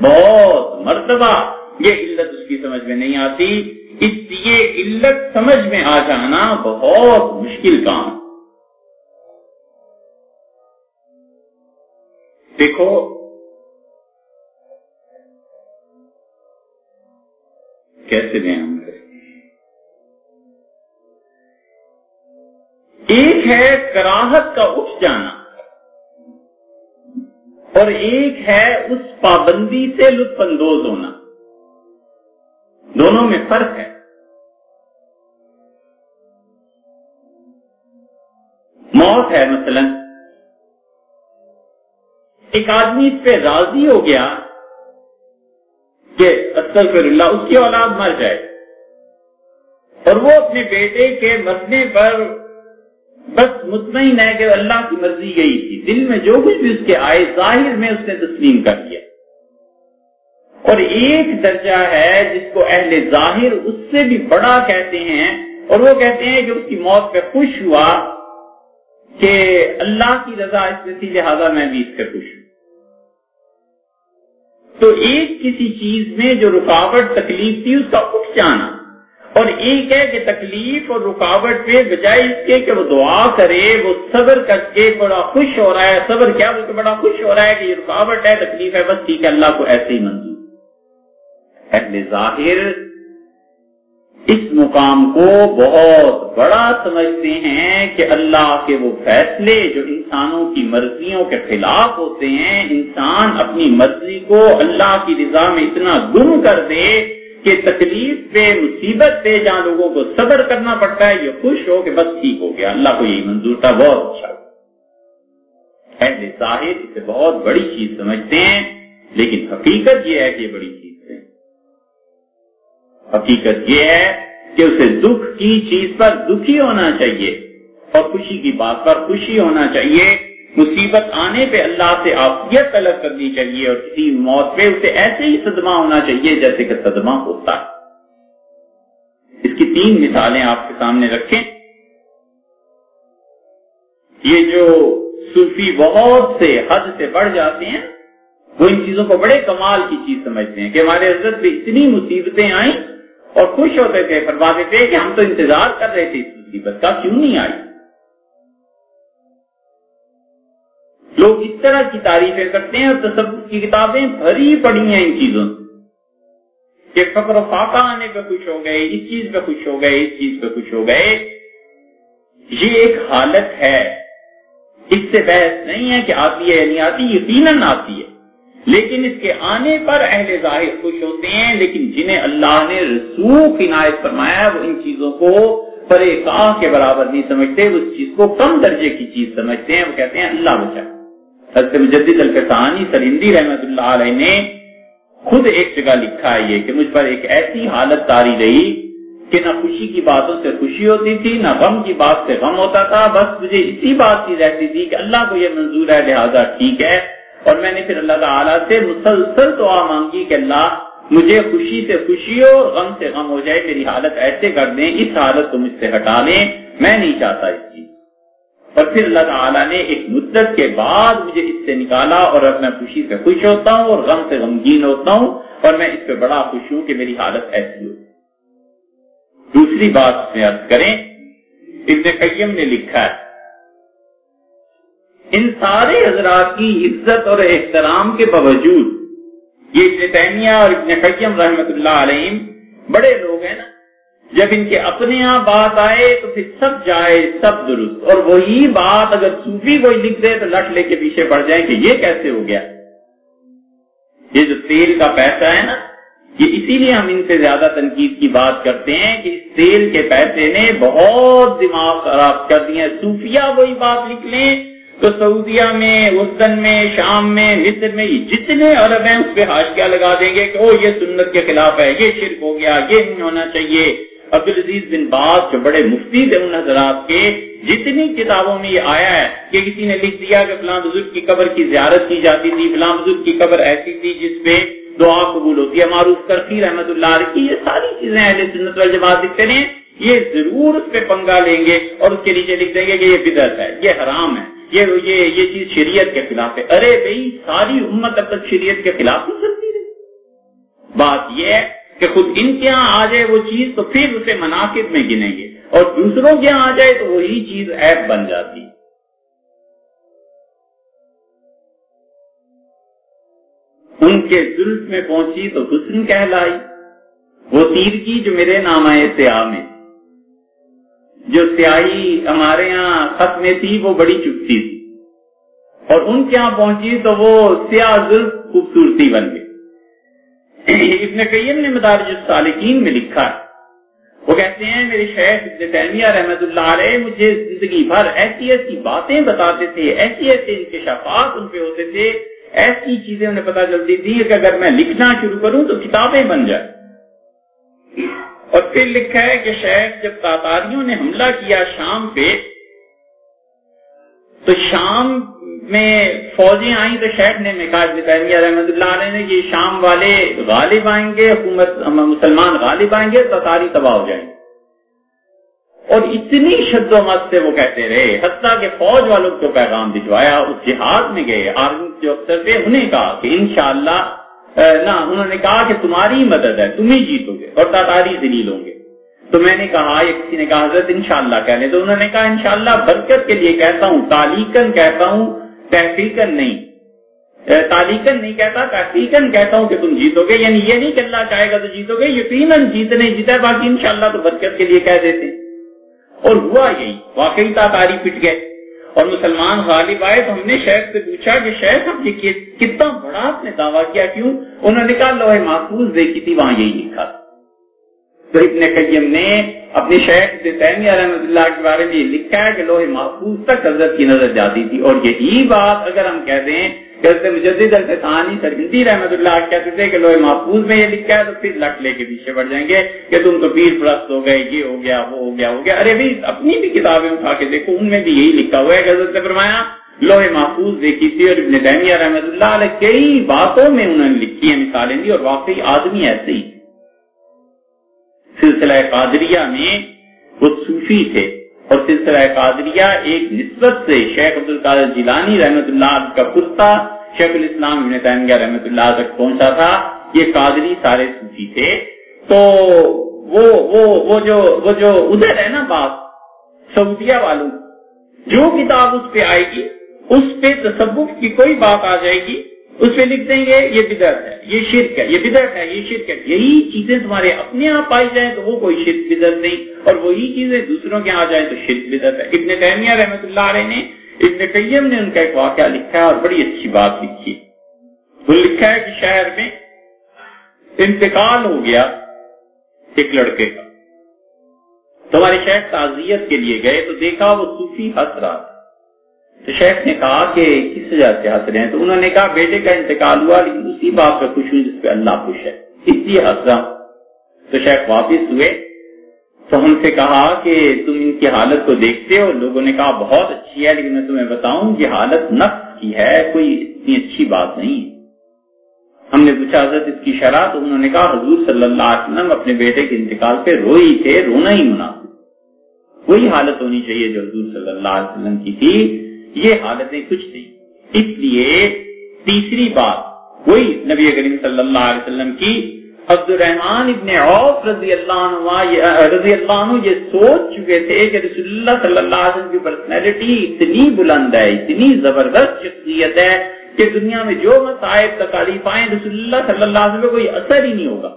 بہت مرتبہ یہ علت اس کی سمجھ میں نہیں آتی۔ اس لیے علت سمجھ میں آ جانا بہت مشکل کام دیکھو، کیسے بیان کریں ایک ہے کراہت کا اٹھ جانا اور ایک ہے اس پابندی سے لطف اندوز ہونا دونوں میں فرق ہے موت ہے مثلا ایک آدمی اس پہ راضی ہو گیا کہ استغفر اللہ اس کی اولاد مر جائے اور وہ اپنے بیٹے کے مرنے پر بس مطمئن ہے کہ اللہ کی مرضی گئی تھی۔ دل میں جو کچھ بھی اس کے آئے، ظاہر میں اس نے تسلیم کر دیا۔ اور ایک درجہ ہے جس کو اہل ظاہر اس سے بھی بڑا کہتے ہیں، اور وہ کہتے ہیں کہ اس کی موت پہ خوش ہوا کہ اللہ کی رضا اس میں تھی، لہٰذا میں بھی اس پہ خوش ہوں۔ تو ایک کسی چیز میں جو رکاوٹ تکلیف تھی، اس کا اٹھ جانا۔ اور ایک ہے کہ تکلیف اور رکاوٹ پہ، بجائے اس کے کہ وہ دعا کرے، وہ صبر کر کے بڑا خوش ہو رہا ہے۔ صبر کیا؟ بلکہ بڑا خوش ہو رہا ہے کہ یہ رکاوٹ ہے، تکلیف ہے، بس ٹھیک ہے، اللہ کو ایسے ہی منظور۔ ظاہر اس مقام کو بہت بڑا سمجھتے ہیں کہ اللہ کے وہ فیصلے جو انسانوں کی مرضیوں کے خلاف ہوتے ہیں، انسان اپنی مرضی کو اللہ کی رضا میں اتنا گم کر دے کہ تکلیف پہ مصیبت پہ جہاں لوگوں کو صبر کرنا پڑتا ہے، یہ خوش ہو کہ بس ٹھیک ہو گیا۔ اللہ کو یہی منظور تھا، بہت اچھا۔ اہل ظاہر اسے بہت بڑی چیز سمجھتے ہیں، لیکن حقیقت یہ ہے کہ یہ بڑی چیز حقیقت یہ ہے کہ اسے دکھ کی چیز پر دکھی ہونا چاہیے اور خوشی کی بات پر خوشی ہونا چاہیے۔ مصیبت آنے پہ اللہ سے آفیت طلب کرنی چاہیے اور کسی موت پہ اسے ایسے ہی صدمہ ہونا چاہیے جیسے کہ صدمہ ہوتا ہے۔ اس کی تین مثالیں آپ کے سامنے رکھیں۔ یہ جو صوفی بہت سے حد سے بڑھ جاتے ہیں، وہ ان چیزوں کو بڑے کمال کی چیز سمجھتے ہیں کہ ہمارے حضرت پہ اتنی مصیبتیں آئیں اور خوش ہوتے تھے، فرماتے تھے کہ ہم تو انتظار کر رہے تھے اس مصیبت کا، کیوں نہیں آئی؟ لوگ اس طرح کی تعریفیں کرتے ہیں اور تصور کی کتابیں بھری پڑی ہیں ان چیزوں سے۔ کہ فقر و فاقہ آنے پہ خوش ہو گئے، اس چیز پہ خوش ہو گئے، اس چیز پہ خوش ہو گئے۔ یہ ایک حالت ہے۔ اس سے بحث نہیں ہے کہ آتی ہے یا نہیں آتی، یقیناً آتی ہے۔ لیکن اس کے آنے پر اہل ظاہر خوش ہوتے ہیں، لیکن جنہیں اللہ نے رسوخ عنایت فرمایا وہ ان چیزوں کو پرے کاہ کے برابر نہیں سمجھتے اس چیز کو کم درجے کی چیز سمجھتے ہیں۔ وہ کہتے ہیں، اللہ بچا حضرت مجدد الفسانی سرندی رحمت اللہ علیہ نے خود ایک جگہ لکھا ہے یہ کہ مجھ پر ایک ایسی حالت تاری رہی کہ نہ خوشی کی باتوں سے خوشی ہوتی تھی، نہ غم کی بات سے غم ہوتا تھا، بس مجھے اسی بات کی رہتی تھی کہ اللہ کو یہ منظور ہے، لہٰذا ٹھیک ہے۔ اور میں نے پھر اللہ تعالیٰ سے مسلسل دعا مانگی کہ اللہ مجھے خوشی سے خوشی ہو، غم سے غم ہو جائے، میری حالت ایسے کر دیں، اس حالت کو مجھ سے ہٹا لیں میں نہیں چاہتا اس چیز اور پھر اللہ تعالیٰ نے ایک مدت کے بعد مجھے اس سے نکالا اور اب میں خوشی سے خوش ہوتا ہوں اور غم سے غمگین ہوتا ہوں اور میں اس پہ بڑا خوش ہوں کہ میری حالت ایسی ہو۔ دوسری بات میں عرض کریں، ابن قیم نے لکھا ہے، ان سارے حضرات کی عزت اور احترام کے باوجود یہ ابن تیمیہ اور ابن قیم رحمت اللہ علیہ بڑے لوگ ہیں نا جب ان کے اپنے یہاں بات آئے تو پھر سب جائے سب درست۔ اور وہی بات اگر صوفی کوئی لکھ دے تو لٹ لے کے پیچھے پڑ جائیں کہ یہ کیسے ہو گیا۔ یہ جو تیل کا پیسہ ہے نا، یہ اسی لیے ہم ان سے زیادہ تنقید کی بات کرتے ہیں کہ اس تیل کے پیسے نے بہت دماغ خراب کر دیا۔ صوفیہ وہی بات لکھ لیں تو سعودیہ میں اردن میں، شام میں، مصر میں، یہ جتنے عرب ہیں اس پہ حاشیہ لگا دیں گے کہ او یہ سنت کے خلاف ہے، یہ شرک ہو گیا، یہ نہیں ہونا چاہیے۔ عبدالعزیز بن باز جو بڑے مفتی تھے ان حضرات کے، جتنی کتابوں میں یہ آیا ہے کہ کسی نے لکھ دیا کہ فلاں بزرگ کی قبر کی زیارت کی جاتی تھی، فلاں بزرگ کی قبر ایسی تھی جس پہ دعا قبول ہوتی ہے، معروف کرفی رحمت اللہ علیہ کی، یہ ساری چیزیں اہل سنت والجماعت لکھتے ہیں۔ یہ ضرور اس پہ پنگا لیں گے اور اس کے نیچے لکھ دیں گے کہ یہ بدعت ہے، یہ حرام ہے، یہ یہ یہ چیز شریعت کے خلاف ہے۔ ارے بھائی، ساری امت اب تک شریعت کے خلاف نہیں چلتی رہی۔ بات یہ ہے کہ خود ان کے یہاں آ جائے وہ چیز تو پھر اسے مناقب میں گنیں گے اور دوسروں کے یہاں آ جائے تو وہی چیز ایپ بن جاتی۔ ان کے زلف میں پہنچی تو حسن کہلائی۔ وہ تیر کی جو میرے نام آئے سیاہ میں۔ جو سیاہی ہمارے یہاں خط میں تھی وہ بڑی چپتی تھی۔ اور ان کے یہاں پہنچی تو وہ سیاہ زلف خوبصورتی بن گئی۔ ابن قیم نے مدارج السالکین میں لکھا ہے۔ وہ کہتے ہیں، میرے شیخ ابن تیمیہ رحمت اللہ علیہ مجھے زندگی بھر ایسی ایسی باتیں بتاتے تھے، ایسی ایسے انکشافات ان پہ ہوتے تھے، ایسی چیزیں انہیں پتا چلتی تھی کہ اگر میں لکھنا شروع کروں تو کتابیں بن جائیں۔ اور پھر لکھا ہے کہ شیخ جب تاتاریوں نے حملہ کیا شام پہ، تو شام میں فوجیں آئیں تو شیخ نے رحمت اللہ علیہ نے یہ شام والے غالب آئیں گے، حکومت مسلمان غالب آئیں گے تو ساری تباہ ہو جائیں گے۔ اور اتنی شد و مت سے وہ کہتے رہے، حتیٰ کہ فوج والوں کو پیغام بھجوایا، اس جہاد میں گئے۔ آرمی جو افسر تھے، انہیں کہا کہ انشاءاللہ نہ، انہوں نے کہا کہ تمہاری مدد ہے تم ہی جیتو گے اور تاتاری دلیل ہوں گے۔ تو میں نے کہا یا کسی نے کہا، حضرت انشاءاللہ کہہ لیں تو انہوں نے کہا، انشاءاللہ برکت کے لیے کہتا ہوں، تالیکن کہتا ہوں تحقیقن نہیں۔ تالیکن نہیں کہتا تحقیقن کہتا ہوں کہ تم جیتو گے۔ یعنی یہ نہیں کہ اللہ چاہے گا تو جیتو گے، یقیناً جیتنے جیتا ہے، باقی انشاءاللہ تو برکت کے لیے کہہ دیتے اور ہوا یہی، واقعی تاری پٹ گئے۔ اور مسلمان غالب آئے تو ہم نے شیخ سے پوچھا کہ شیخ، اب یہ کتنا بڑا آپ نے دعویٰ کیا کیوں؟ انہوں نے کہا، لوہے محفوظ دیکھی تھی، وہاں یہی لکھا تو ابن قیم نے اپنی شیخ تیمیہ رحمۃ اللہ کے بارے میں یہ لکھا ہے کہ لوہے محفوظ تک حضرت کی نظر جاتی تھی۔ اور یہی بات اگر ہم کہہ دیں کہ حضرت مجدد الفسانی سرگندی رحمۃ اللہ کہتے تھے کہ لوہے محفوظ میں یہ لکھا ہے تو پھر لٹ لے کے پیچھے بڑھ جائیں گے کہ تم تو پیر پرست ہو گئے، یہ ہو گیا، وہ ہو گیا ہو گیا۔ ارے بھائی اپنی بھی کتابیں اٹھا کے دیکھو، ان میں بھی یہی لکھا ہوا ہے کہ حضرت نے فرمایا، لوہے محفوظ دیکھی تھی اور ابن تیمیہ رحمۃ اللہ علیہ کئی باتوں میں انہوں نے لکھی ہیں، مثالیں دی اور واقعی آدمی ایسے ہی سلسلہ قادریہ میں وہ صوفی تھے اور سلسلہ قادریہ ایک نسبت سے شیخ عبد القادر جیلانی رحمت اللہ کا کرتا شیخ الاسلام ابن تیمیہ رحمت اللہ تک پہنچا تھا۔ یہ قادری سارے صوفی تھے۔ تو وہ وہ وہ جو وہ جو ادھر ہے نا بات سعودیہ والوں، جو کتاب اس پہ آئے گی، اس پہ تصوف کی کوئی بات آ جائے گی اس پہ لکھ دیں گے، یہ بدرت ہے، یہ شرک ہے، یہ بدرت ہے، یہ شرک ہے۔ یہی چیزیں تمہارے اپنے آپ پائی جائیں تو وہ کوئی شرک بدرت نہیں، اور وہی چیزیں دوسروں کے آ جائیں تو شرک بدرت ہے۔ ابن تیمیہ رحمۃ اللہ علیہ نے، ابن قیم نے ان کا ایک واقعہ لکھا ہے اور بڑی اچھی بات لکھی۔ وہ لکھا ہے کہ شہر میں انتقال ہو گیا ایک لڑکے کا۔ تمہارے شہر تعزیت کے لیے گئے تو دیکھا وہ صوفی ہنس رہا تھا تو شیخ نے کہا کہ کس وجہ سے ہنس رہے ہیں؟ تو انہوں نے کہا بیٹے کا انتقال ہوا، لیکن اسی بات پہ خوش ہوں جس پہ اللہ خوش ہے۔ اس لیے ہنس رہا تو شیخ واپس ہوئے۔ تو ہم سے کہا کہ تم ان کی حالت کو دیکھتے ہو۔ لوگوں نے کہا بہت اچھی ہے، لیکن میں تمہیں بتاؤں یہ حالت نفس کی ہے، کوئی اتنی اچھی بات نہیں ہم نے پوچھا، حضرت اس کی شرح؟ تو انہوں نے کہا حضور صلی اللہ علیہ وسلم اپنے بیٹے کے انتقال پہ روئی تھے، رونا ہی مناسب۔ وہی حالت ہونی چاہیے جو حضور صلی اللہ علیہ وسلم کی تھی۔ یہ حالتیں کچھ نہیں اس لیے تیسری بات وہی نبی کریم صلی اللہ علیہ وسلم کی، عبد الرحمان ابن عوف رضی اللہ عنہ رضی اللہ عنہ یہ سوچ چکے تھے کہ رسول اللہ صلی اللہ علیہ وسلم کی پرسنالٹی اتنی بلند ہے، اتنی زبردست شخصیت ہے کہ دنیا میں جو مسائب تکالیف آئیں، رسول اللہ صلی اللہ علیہ وسلم کوئی اثر ہی نہیں ہوگا۔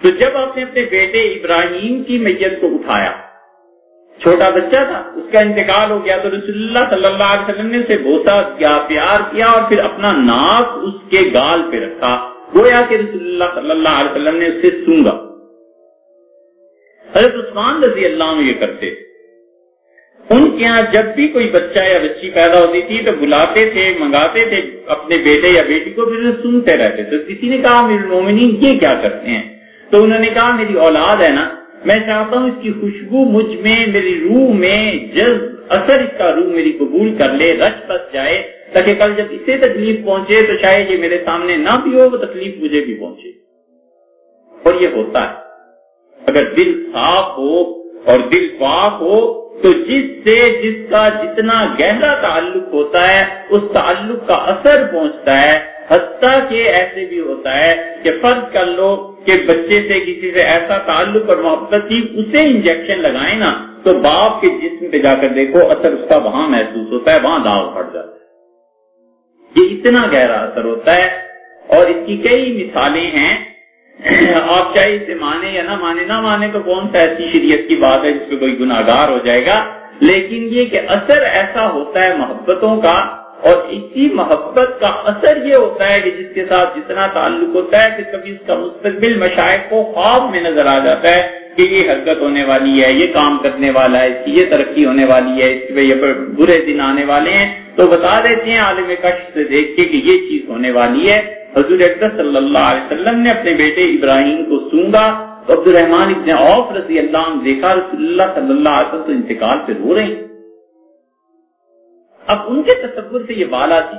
تو جب آپ نے اپنے بیٹے ابراہیم کی میت کو اٹھایا چھوٹا بچہ تھا، اس کا انتقال ہو گیا تو رسول اللہ صلی اللہ علیہ وسلم نے اسے بوسا، کیا پیار کیا اور پھر اپنا ناک اس کے گال پہ رکھا۔ گویا کہ رسول اللہ صلی اللہ علیہ وسلم نے اسے سونگا۔ حضرت عثمان رضی اللہ عنہ یہ کرتے۔ ان کے یہاں جب بھی کوئی بچہ یا بچی پیدا ہوتی تھی تو بلاتے تھے، منگاتے تھے اپنے بیٹے یا بیٹی کو، پھر سنتے رہتے تو کسی نے کہا، میرے مومنین یہ کیا کرتے ہیں؟ تو انہوں نے کہا، میری اولاد ہے نا میں چاہتا ہوں اس کی خوشبو مجھ میں، میری روح میں جذب، اثر اس کا روح میری قبول کر لے، رچ بس جائے، تاکہ کل جب اسے تکلیف پہنچے تو شاید یہ میرے سامنے نہ بھی ہو، وہ تکلیف مجھے بھی پہنچے۔ اور یہ ہوتا ہے۔ اگر دل صاف ہو اور دل پاک ہو، تو جس سے جس کا جتنا گہرا تعلق ہوتا ہے، اس تعلق کا اثر پہنچتا ہے۔ حتیٰ کہ ایسے بھی ہوتا ہے کہ فرض کر لو کہ بچے سے کسی سے ایسا تعلق اور محبت تھی، اسے انجیکشن لگائے نا، تو باپ کے جسم پہ جا کر دیکھو اثر اس کا وہاں محسوس ہوتا ہے، وہاں داغ پڑ جاتا ہے۔ یہ اتنا گہرا اثر ہوتا ہے۔ اور اس کی کئی مثالیں ہیں۔ آپ چاہے اسے مانے یا نہ مانے نہ مانے تو کون سا ایسی شریعت کی بات ہے جس پہ کوئی گناگار ہو جائے گا؟ لیکن یہ کہ اثر ایسا ہوتا ہے محبتوں کا اور اسی محبت کا اثر یہ ہوتا ہے کہ جس کے ساتھ جتنا تعلق ہوتا ہے کہ کبھی اس کا مستقبل مشاعر کو خواب میں نظر آ جاتا ہے کہ یہ حرکت ہونے والی ہے، یہ کام کرنے والا ہے، اس کی یہ ترقی ہونے والی ہے، اس کی یہ برے دن آنے والے ہیں۔ تو بتا دیتے ہیں عالم کش سے دیکھ کے کہ یہ چیز ہونے والی ہے۔ حضور صلی اللہ علیہ وسلم نے اپنے بیٹے ابراہیم کو سونگا عبد الرحمان ابن عوف رضی اللہ عنہ دیکھا، رسول اللہ صلی اللہ علیہ وسلم تو انتقال سے رو رہے ہیں اب ان کے تصور سے یہ بالا تھی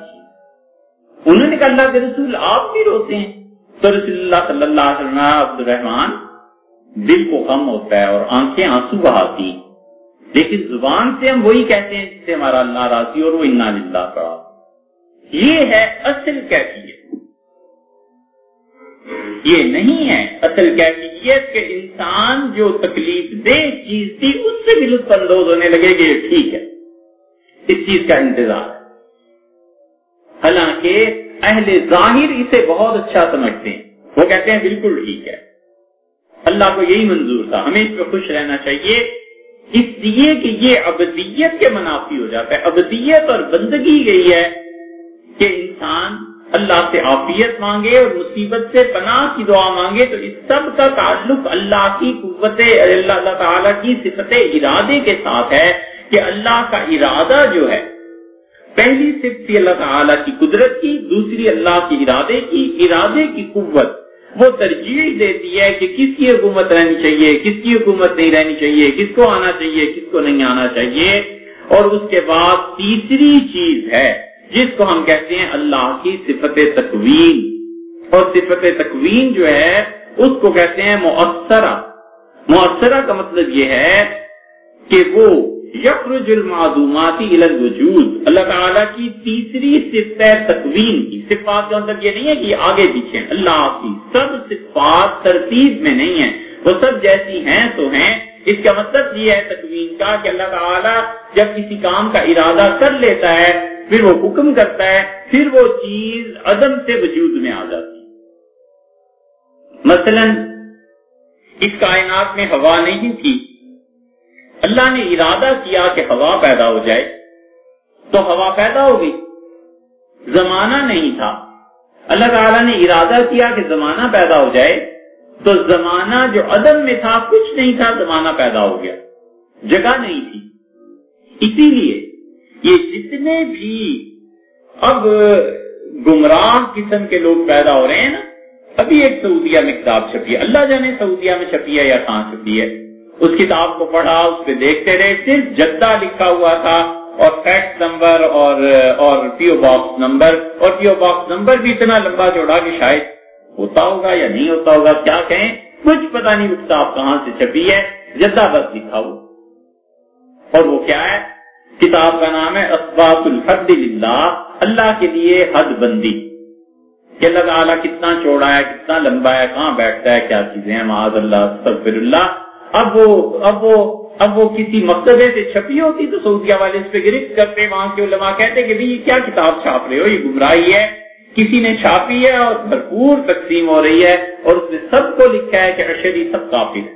انہوں نے کہا اللہ کے رسول آپ بھی روتے ہیں۔ تو رسول اللہ صلی اللہ علیہ وسلم عبد الرحمان دل کو کم ہوتا ہے اور آنکھیں آنسو بہاتی لیکن زبان سے ہم وہی کہتے ہیں جس سے ہمارا اللہ راضی اور وہ انا للہ پڑا یہ ہے، اصل کیفیت۔ یہ نہیں ہے اصل کیفیت کہ انسان جو تکلیف دہ چیز تھی، اس سے بھی لطف اندوز ہونے لگے کہ یہ ٹھیک ہے۔ اس چیز کا انتظار۔ حالانکہ اہل ظاہر اسے بہت اچھا سمجھتے ہیں۔ وہ کہتے ہیں بالکل ٹھیک ہے۔ اللہ کو یہی منظور تھا، ہمیں اس پہ خوش رہنا چاہیے۔ اس لیے کہ یہ ابدیت کے منافی ہو جاتا ہے۔ ابدیت اور بندگی گئی ہے کہ انسان اللہ سے عافیت مانگے اور مصیبت سے پناہ کی دعا مانگے، تو اس سب کا تعلق اللہ کی قوت اللہ اللہ تعالیٰ کی صفت ارادے کے ساتھ ہے۔ کہ اللہ کا ارادہ جو ہے، پہلی صفت تھی اللہ تعالیٰ کی قدرت کی، دوسری اللہ کی ارادے کی ارادے کی قوت، وہ ترجیح دیتی ہے کہ کس کی حکومت رہنی چاہیے، کس کی حکومت نہیں رہنی چاہیے، کس کو آنا چاہیے، کس کو نہیں آنا چاہیے۔ اور اس کے بعد تیسری چیز ہے، جس کو ہم کہتے ہیں اللہ کی صفت تکوین۔ اور صفت تکوین جو ہے، اس کو کہتے ہیں مؤثرہ۔ مؤثرہ کا مطلب یہ ہے کہ وہ یخرج المعدوماتی الوجود۔ اللہ تعالیٰ کی تیسری صفت تکوین کی۔ صفات کا مطلب یہ نہیں ہے کہ آگے پیچھے اللہ کی سب صفات ترتیب میں نہیں ہے وہ سب جیسی ہیں تو ہیں۔ اس کا مطلب یہ ہے تکوین کا کہ اللہ تعالیٰ جب کسی کام کا ارادہ کر لیتا ہے، پھر وہ حکم کرتا ہے، پھر وہ چیز عدم سے وجود میں آ جاتی مثلا اس کائنات میں ہوا نہیں تھی۔ اللہ نے ارادہ کیا کہ ہوا پیدا ہو جائے، تو ہوا پیدا ہو گئی۔ زمانہ نہیں تھا۔ اللہ تعالیٰ نے ارادہ کیا کہ زمانہ پیدا ہو جائے، تو زمانہ جو عدم میں تھا، کچھ نہیں تھا، زمانہ پیدا ہو گیا۔ جگہ نہیں تھی۔ اسی لیے یہ جتنے بھی اب گمراہ قسم کے لوگ پیدا ہو رہے ہیں نا، ابھی ایک سعودیہ میں کتاب چھپی ہے۔ اللہ جانے سعودیہ میں چھپی ہے یا کہاں چھپی ہے؟ اس کتاب کو پڑھا، اس پہ دیکھتے رہے، صرف جدہ لکھا ہوا تھا اور فیکس نمبر اور اور پیو باکس نمبر، اور پیو باکس نمبر بھی اتنا لمبا چوڑا کہ شاید ہوتا ہوگا یا نہیں ہوتا ہوگا، کیا کہیں؟ کچھ پتا نہیں وہ کتاب کہاں سے چھپی ہے، جدہ بس لکھا ہوا۔ اور وہ کیا ہے؟ کتاب کا نام ہے اسبات الحد للہ، اللہ کے لیے حد بندی۔ کہ اللہ تعالیٰ کتنا چوڑا ہے، کتنا لمبا ہے، کہاں بیٹھتا ہے، کیا چیزیں ہیں معاذ اللہ سفر اللہ۔ اب وہ اب وہ اب وہ کسی مقصدے سے چھپی ہوتی تو سعودیہ والے اس پہ گرفت کرتے، وہاں کے علماء کہتے کہ یہ کیا کتاب چھاپ رہے ہو؟ یہ گمراہی ہے۔ کسی نے چھاپی ہے اور بھرپور تقسیم ہو رہی ہے اور اس نے سب کو لکھا ہے کہ اشری سب کافی ہے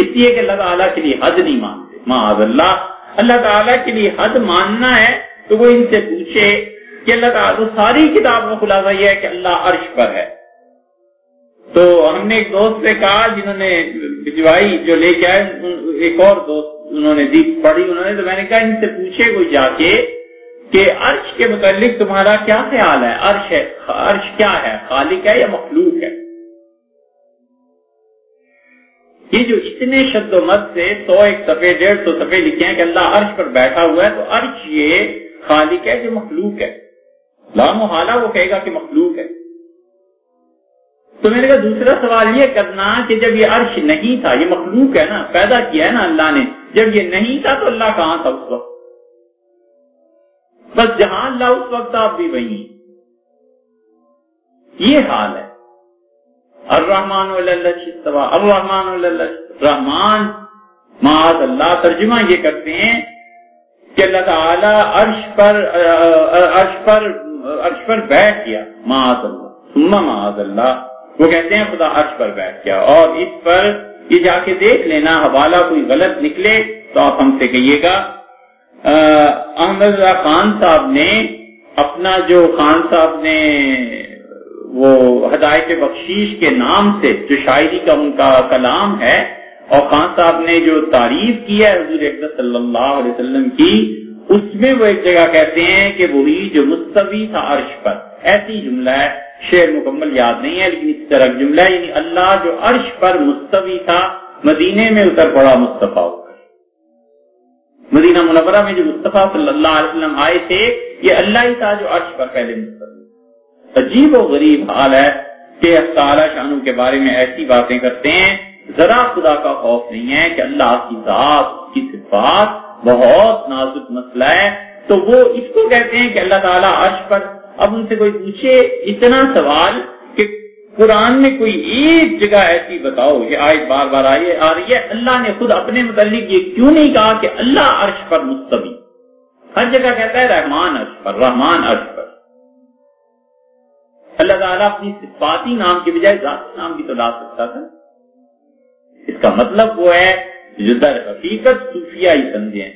اس لیے کہ اللہ تعالیٰ کے لیے حد نہیں مانتے۔ معاذ اللہ۔ اللہ تعالیٰ کے لیے حد ماننا ہے تو وہ ان سے پوچھے کہ اللہ تعالیٰ ساری کتاب کا خلاصہ یہ ہے کہ اللہ عرش پر ہے۔ تو ہم نے ایک دوست سے کہا جنہوں نے بھجوائی جو لے کے آئے ایک اور دوست انہوں نے دی پڑھی انہوں نے تو میں نے کہا ان سے پوچھے کوئی جا کے کہ عرش کے متعلق تمہارا کیا خیال ہے؟ عرش ہے، عرش کیا ہے؟ خالق ہے یا مخلوق ہے؟ یہ جو اتنے شد و مت سے سو ایک سفے ڈیڑھ سو سفے لکھے ہیں کہ اللہ عرش پر بیٹھا ہوا ہے، تو عرش یہ خالق ہے جو مخلوق ہے۔ لام حالہ وہ کہے گا کہ مخلوق ہے۔ تو میں نے کہا دوسرا سوال یہ کرنا کہ جب یہ عرش نہیں تھا، یہ مخلوق ہے نا، پیدا کیا ہے نا اللہ نے، جب یہ نہیں تھا تو اللہ کہاں تھا اس وقت؟ بس جہاں اللہ اس وقت آپ بھی وہی یہ حال ہے۔ الرحمان الرحمان رحمان معاذ اللہ، ترجمہ یہ کرتے ہیں کہ اللہ تعالی عرش پر عرش پر عرش پر بیٹھ گیا۔ معاذ اللہ۔ معاذ اللہ۔ وہ کہتے ہیں خدا عرش پر بیٹھ گیا اور اس پر یہ جا کے دیکھ لینا، حوالہ کوئی غلط نکلے تو آپ ہم سے کہیے گا۔ احمد خان صاحب نے اپنا جو خان صاحب نے وہ ہدایت بخشیش کے نام سے جو شاعری کا، ان کا کلام ہے، اور خان صاحب نے جو تعریف کی ہے حضور صلی اللہ علیہ وسلم کی، اس میں وہ ایک جگہ کہتے ہیں کہ وہی جو مستوی تھا عرش پر، ایسی جملہ ہے۔ شعر مکمل یاد نہیں ہے، لیکن اس طرح جملہ یعنی اللہ جو عرش پر مستوی تھا، مدینے میں اتر پڑا مصطفیٰ مدینہ منورہ میں جو مصطفیٰ صلی اللہ علیہ وسلم آئے تھے، یہ اللہ ہی تھا جو عرش پر پہلے مستوی عجیب و غریب حال ہے کہ تعالیٰ شانوں کے بارے میں ایسی باتیں کرتے ہیں، ذرا خدا کا خوف نہیں ہے کہ اللہ کی ذات کی صفات بہت نازک مسئلہ ہے۔ تو وہ اس کو کہتے ہیں کہ اللہ تعالیٰ عرش پر اب ان سے کوئی پوچھے اتنا سوال کہ قرآن میں کوئی ایک جگہ ایسی بتاؤ یہ آئے بار بار آئیے آ رہی ہے، اللہ نے خود اپنے متعلق یہ کیوں نہیں کہا کہ اللہ عرش پر مستوی؟ ہر جگہ کہتا ہے رحمان عرش پر، رحمان عرش پر۔ اللہ تعالیٰ اپنی صفاتی نام کے بجائے ذاتی نام بھی تو لا سکتا تھا۔ اس کا مطلب وہ ہے جو در حقیقت صوفیہ ہی سمجھے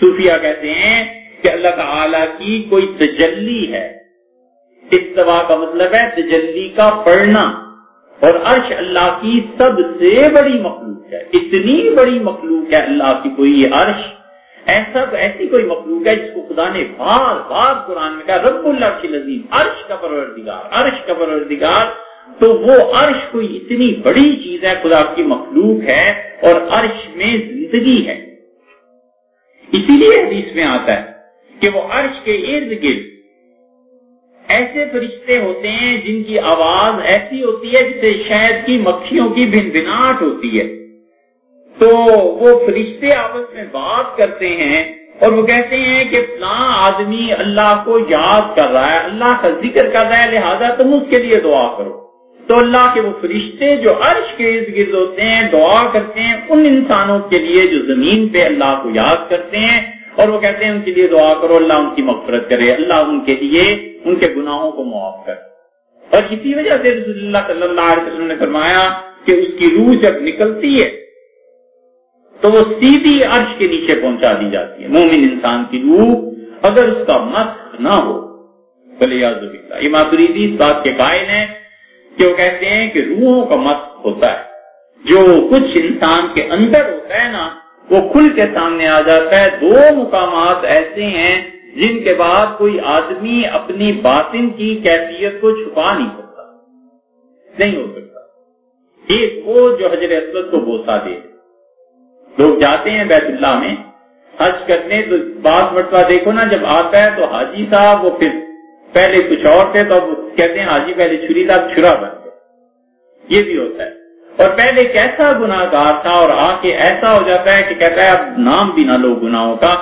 صوفیہ کہتے ہیں کہ اللہ تعالی کی کوئی تجلی ہے۔ استوا کا مطلب ہے تجلی کا پڑھنا۔ اور عرش اللہ کی سب سے بڑی مخلوق ہے۔ اتنی بڑی مخلوق ہے اللہ کی کوئی عرش۔ ایسا ایسی کوئی مخلوق ہے جس کو خدا نے بار بار قرآن میں کہا، رب اللہ کی لذیذ عرش کا پروردگار، عرش کا پروردگار۔ تو وہ عرش کوئی اتنی بڑی چیز ہے، خدا کی مخلوق ہے اور عرش میں زندگی ہے۔ اسی لیے حدیث میں آتا ہے کہ وہ عرش کے ارد گرد ایسے فرشتے ہوتے ہیں جن کی آواز ایسی ہوتی ہے جسے شہد کی مکھیوں کی بھن بھناٹ ہوتی ہے۔ تو وہ فرشتے آپس میں بات کرتے ہیں اور وہ کہتے ہیں کہ فلاں آدمی اللہ کو یاد کر رہا ہے، اللہ کا ذکر کر رہا ہے، لہٰذا تم اس کے لیے دعا کرو۔ تو اللہ کے وہ فرشتے جو عرش کے ارد گرد ہوتے ہیں، دعا کرتے ہیں، ان انسانوں کے لیے جو زمین پہ اللہ کو یاد کرتے ہیں اور وہ کہتے ہیں ان کے لیے دعا کرو، اللہ ان کی مغفرت کرے، اللہ ان کے لیے ان کے گناہوں کو معاف کر۔ اور اسی وجہ سے رسول اللہ صلی اللہ علیہ وسلم نے فرمایا کہ اس کی روح جب نکلتی ہے، تو وہ سیدھی عرش کے نیچے پہنچا دی جاتی ہے۔ مومن انسان کی روح اگر اس کا مت نہ ہو یہ ماتریدی اس بات کے قائل ہیں کہ وہ کہتے ہیں کہ روحوں کا مت ہوتا ہے۔ جو کچھ انسان کے اندر ہوتا ہے نا وہ کھل کے سامنے آ جاتا ہے۔ دو مقامات ایسے ہیں جن کے بعد کوئی آدمی اپنی باطن کی کیفیت کو چھپا نہیں سکتا۔ نہیں ہو سکتا۔ ایک وہ جو حضرت اسود کو بوسا دے۔ لوگ جاتے ہیں بیت اللہ میں۔ حج کرنے تو بعض مرتبہ دیکھو نا، جب آتا ہے تو حاجی صاحب وہ پھر پہلے کچھ اور تھے تو اب کہتے ہیں حاجی پہلے چھری تھا چھرا بن گیا یہ بھی ہوتا ہے۔ اور پہلے کیسا گناہ گار تھا اور آ کے ایسا ہو جاتا ہے کہ کہتا ہے اب نام بھی نہ لو گناہوں کا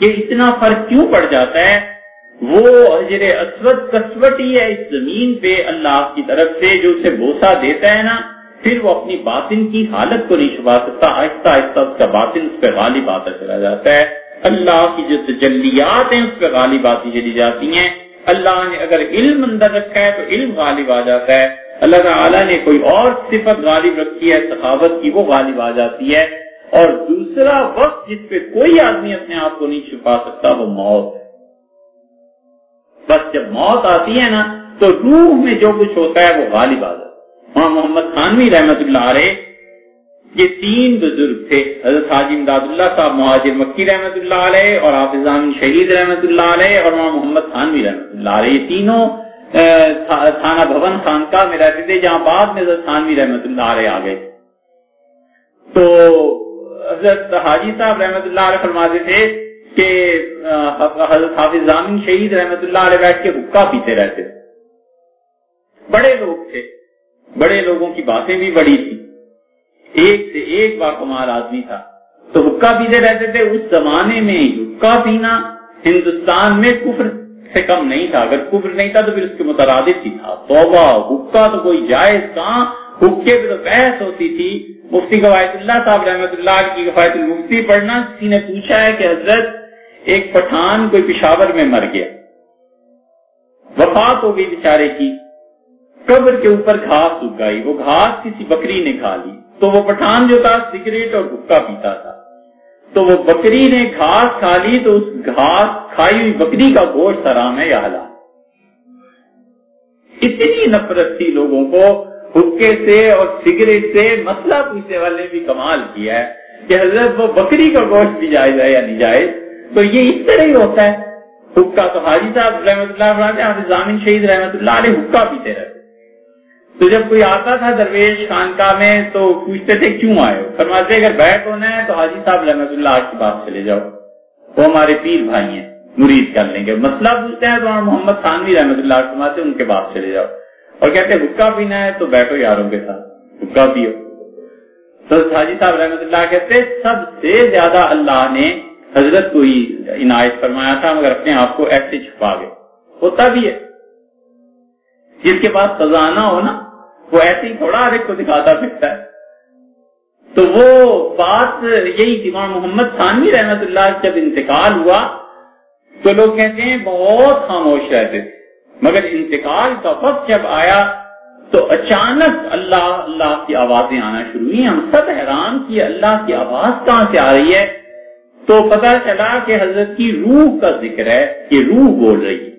یہ اتنا فرق کیوں پڑ جاتا ہے؟ وہ اسود کسوٹی ہے اس زمین پہ اللہ کی طرف سے جو اسے بوسا دیتا ہے نا، پھر وہ اپنی باطن کی حالت کو نہیں چھپا سکتا، آہستہ آہستہ اس کا باطن، اس پہ غالب آتا چلا جاتا ہے۔ اللہ کی جو تجلیات ہیں، اس پہ غالب آتی چلی جاتی ہیں۔ اللہ نے اگر علم اندر رکھا ہے تو علم غالب آ جاتا ہے۔ اللہ تعالیٰ نے کوئی اور صفت غالب رکھی ہے، سخاوت کی، وہ غالب آ جاتی ہے۔ اور دوسرا وقت جس پہ کوئی آدمی اپنے آپ کو نہیں چھپا سکتا، وہ موت ہے۔ بس جب موت آتی ہے نا، تو روح میں جو کچھ ہوتا ہے، وہ غالب آ جاتا وہاں محمد خانوی رحمت اللہ علیہ، یہ تین بزرگ تھے۔ حضرت حاجی امداد اللہ صاحب مہاجر مکی رحمت اللہ علیہ، اور حافظان شہید رحمت اللہ علیہ، اور وہاں محمد خانوی رحمت اللہ علیہ، یہ تینوں تھانہ بھون، خانقاہ میں رہتے تھے، جہاں بعد میں حضرت خانوی رحمت اللہ علیہ آ گئے تو حضرت حاجی صاحب رحمت اللہ علیہ فرماتے تھے کہ حضرت حافظ ضامن شہید رحمت اللہ علیہ بیٹھ کے حکا پیتے رہتے تھے۔ بڑے لوگ تھے۔ بڑے لوگوں کی باتیں بھی بڑی تھی ایک سے ایک بار کمال آدمی تھا۔ تو حکا پیتے رہتے تھے۔ اس زمانے میں حکا پینا ہندوستان میں کفر سے کم نہیں تھا۔ اگر کفر نہیں تھا تو پھر اس کے مترادف ہی تھا۔ توبہ، حکا تو کوئی جائز کہاں؟ حکے پہ تو بحث ہوتی تھی۔ مفتی قواعد اللہ صاحب رحمۃ اللہ کی قواعد المفتی پڑھنا، کسی نے پوچھا ہے کہ حضرت ایک پٹھان کوئی پشاور میں مر گیا۔ وفات ہو گئی بیچارے کی۔ قبر کے اوپر گھاس اگ گئی وہ گھاس کسی بکری نے کھا لی۔ تو وہ پٹھان جو تھا، سگریٹ اور گٹکا پیتا تھا۔ تو وہ بکری نے گھاس کھا لی تو اس گھاس کھائی ہوئی بکری کا گوشت حرام ہے یا حلال؟ اتنی نفرت تھی لوگوں کو، حکے سے اور سگریٹ سے، مسئلہ پوچھنے والے بھی کمال کیا ہے کہ حضرت وہ بکری کا گوشت بھی جائز ہے یا نہیں جائز؟ تو یہ اس طرح ہی ہوتا ہے۔ حکا تو حاجی صاحب رحمت اللہ ضامن شہید رحمت اللہ علیہ حکا پیتے رہتے تو جب کوئی آتا تھا درویش خانقاہ میں تو پوچھتے تھے کیوں آئے فرماتے اگر بیٹھ ہونا ہے تو حاجی صاحب رحمت اللہ کے پاس چلے جاؤ۔ وہ ہمارے پیر بھائی ہیں۔ مرید کر لیں گے۔ مسئلہ پوچھتے ہیں تو محمد خانوی رحمت اللہ فرماتے ان کے پاس چلے جاؤ۔ اور کہتے ہیں حکا پینا ہے تو بیٹھو یاروں کے ساتھ حکا پیو۔ تو حاجی صاحب رحمت اللہ کہتے سب سے زیادہ اللہ نے حضرت کو ہی عنایت فرمایا تھا، مگر اپنے آپ کو ایسے چھپا گئے۔ ہوتا بھی ہے۔ جس کے پاس خزانہ ہو نا، وہ ایسے ہی تھوڑا ہر ایک کو دکھاتا پھرتا ہے۔ تو وہ بات یہی امام محمد خانوی رحمت اللہ جب انتقال ہوا تو لوگ کہتے ہیں بہت خاموش رہتے۔ تھے مگر انتقال کا وقت جب آیا تو اچانک اللہ اللہ کی آوازیں آنا شروع ہوئی ہم سب حیران کی اللہ کی آواز کہاں سے آ رہی ہے؟ تو پتا چلا کہ حضرت کی روح کا ذکر ہے کہ روح بول رہی ہے۔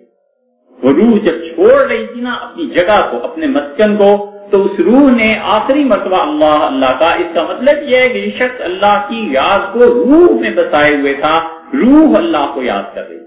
وہ روح جب چھوڑ رہی تھی نا اپنی جگہ کو، اپنے مسکن کو، تو اس روح نے آخری مرتبہ اللہ اللہ کا، اس کا مطلب یہ ہے کہ یہ شخص اللہ کی یاد کو روح میں بتائے ہوئے تھا۔ روح اللہ کو یاد کر رہی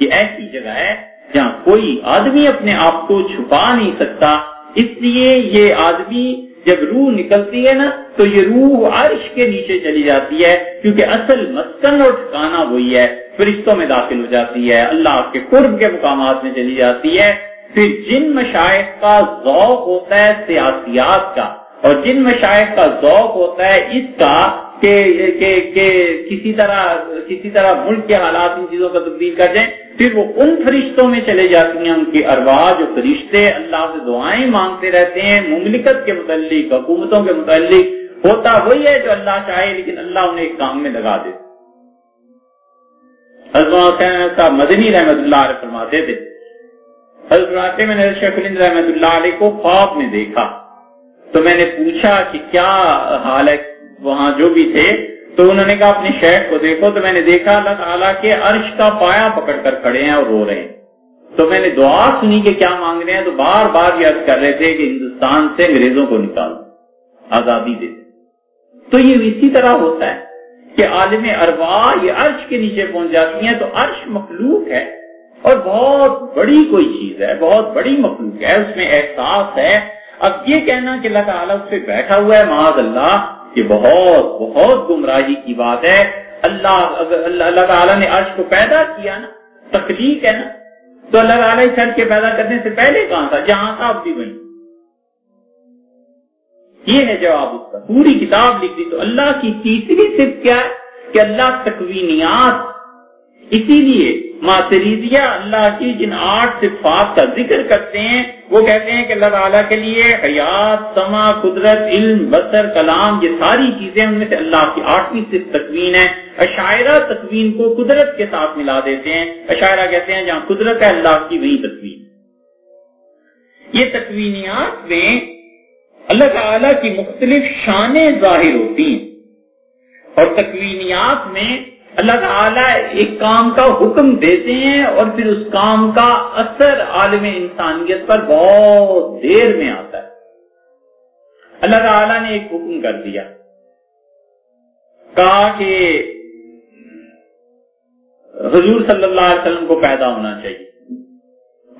یہ ایسی جگہ ہے جہاں کوئی آدمی اپنے آپ کو چھپا نہیں سکتا۔ اس لیے یہ آدمی جب روح نکلتی ہے نا، تو یہ روح عرش کے نیچے چلی جاتی ہے، کیونکہ اصل مسکن اور ٹھکانا وہی ہے۔ فرشتوں میں داخل ہو جاتی ہے، اللہ کے قرب کے مقامات میں چلی جاتی ہے۔ پھر جن مشائق کا ذوق ہوتا ہے سیاسیات کا۔ اور جن مشائق کا ذوق ہوتا ہے اس کا کہ, کہ, کہ کسی طرح کسی طرح ملک کے حالات ان چیزوں کا تبدیل کر جائیں پھر وہ ان فرشتوں میں چلے جاتی ہیں ان کے ارواح جو فرشتے اللہ سے دعائیں مانگتے رہتے ہیں مملکت کے متعلق حکومتوں کے متعلق ہوتا وہی ہے جو اللہ چاہے لیکن اللہ انہیں ایک کام میں لگا دے حضرت صاحب مدنی رحمت اللہ علیہ فرماتے تھے۔ حضرت میں نے شیخ الند رحمت اللہ علیہ کو خواب میں دیکھا۔ تو میں نے پوچھا کہ کیا حال ہے وہاں جو بھی تھے، تو انہوں نے کہا اپنے شیخ کو دیکھو۔ تو میں نے دیکھا اللہ تعالیٰ کے عرش کا پایا پکڑ کر کھڑے ہیں اور رو رہے ہیں۔ تو میں نے دعا سنی کہ کیا مانگ رہے ہیں، تو بار بار یہ عرض کر رہے تھے کہ ہندوستان سے انگریزوں کو نکال آزادی دے تو یہ اسی طرح ہوتا ہے کہ عالم اروا یہ عرش کے نیچے پہنچ جاتی ہیں۔ تو عرش مخلوق ہے اور بہت بڑی کوئی چیز ہے، بہت بڑی مخلوق ہے، اس میں احساس ہے۔ اب یہ کہنا کہ اللہ تعالیٰ اس پہ بیٹھا ہوا ہے، معاذ اللہ، یہ بہت بہت گمراہی کی بات ہے۔ اللہ اللہ تعالیٰ نے عرش کو پیدا کیا نا، تخلیق ہے نا، تو اللہ تعالیٰ اس عرش کے پیدا کرنے سے پہلے کہاں تھا؟ جہاں تھا اب بھی وہیں یہ ہے جواب اس کا۔ پوری کتاب لکھ دی تو اللہ کی تیسری صرف کیا ہے؟ کہ اللہ تکوینیات اسی لیے ماتریزیہ اللہ کی جن آٹھ صفات کا ذکر کرتے ہیں، وہ کہتے ہیں کہ اللہ تعالیٰ کے لیے حیات، سما، قدرت، علم بسر کلام، یہ ساری چیزیں ان میں سے اللہ کی آٹھویں صرف تکوین ہے عشاعرہ تکوین کو قدرت کے ساتھ ملا دیتے ہیں۔ عشاعرہ کہتے ہیں جہاں قدرت ہے، اللہ کی وہی تکوین۔ یہ تکوینیات میں اللہ تعالی کی مختلف شانیں ظاہر ہوتی ہیں۔ اور تکوینیات میں اللہ تعالیٰ ایک کام کا حکم دیتے ہیں اور پھر اس کام کا اثر عالم انسانیت پر بہت دیر میں آتا ہے۔ اللہ تعالیٰ نے ایک حکم کر دیا۔ کہا کہ حضور صلی اللہ علیہ وسلم کو پیدا ہونا چاہیے۔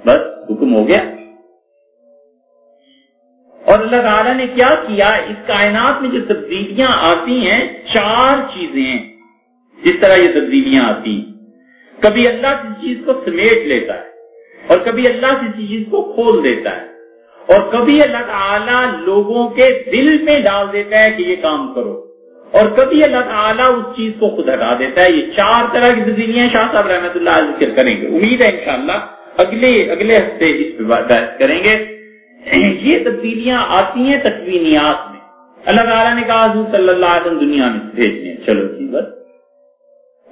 بس حکم ہو گیا۔ اور اللہ تعالیٰ نے کیا کیا؟ اس کائنات میں جو تبدیلیاں آتی ہیں، چار چیزیں ہیں۔ جس طرح یہ تبدیلیاں آتی ہیں۔ کبھی اللہ کسی چیز کو سمیٹ لیتا ہے اور کبھی اللہ کسی چیز کو کھول دیتا ہے اور کبھی اللہ تعالیٰ لوگوں کے دل میں ڈال دیتا ہے کہ یہ کام کرو اور کبھی اللہ تعالیٰ اس چیز کو خود ہٹا دیتا ہے۔ یہ چار طرح کی تبدیلیاں شاہ صاحب رحمۃ اللہ ذکر کریں گے۔ امید ہے انشاءاللہ اگلے اگلے ہفتے اس پہ بحث کریں گے۔ یہ تبدیلیاں آتی ہیں تکوینیات میں۔ اللہ تعالیٰ نے کہا حضور صلی اللہ علیہ وسلم دنیا میں بھیجنے چلو جی بس۔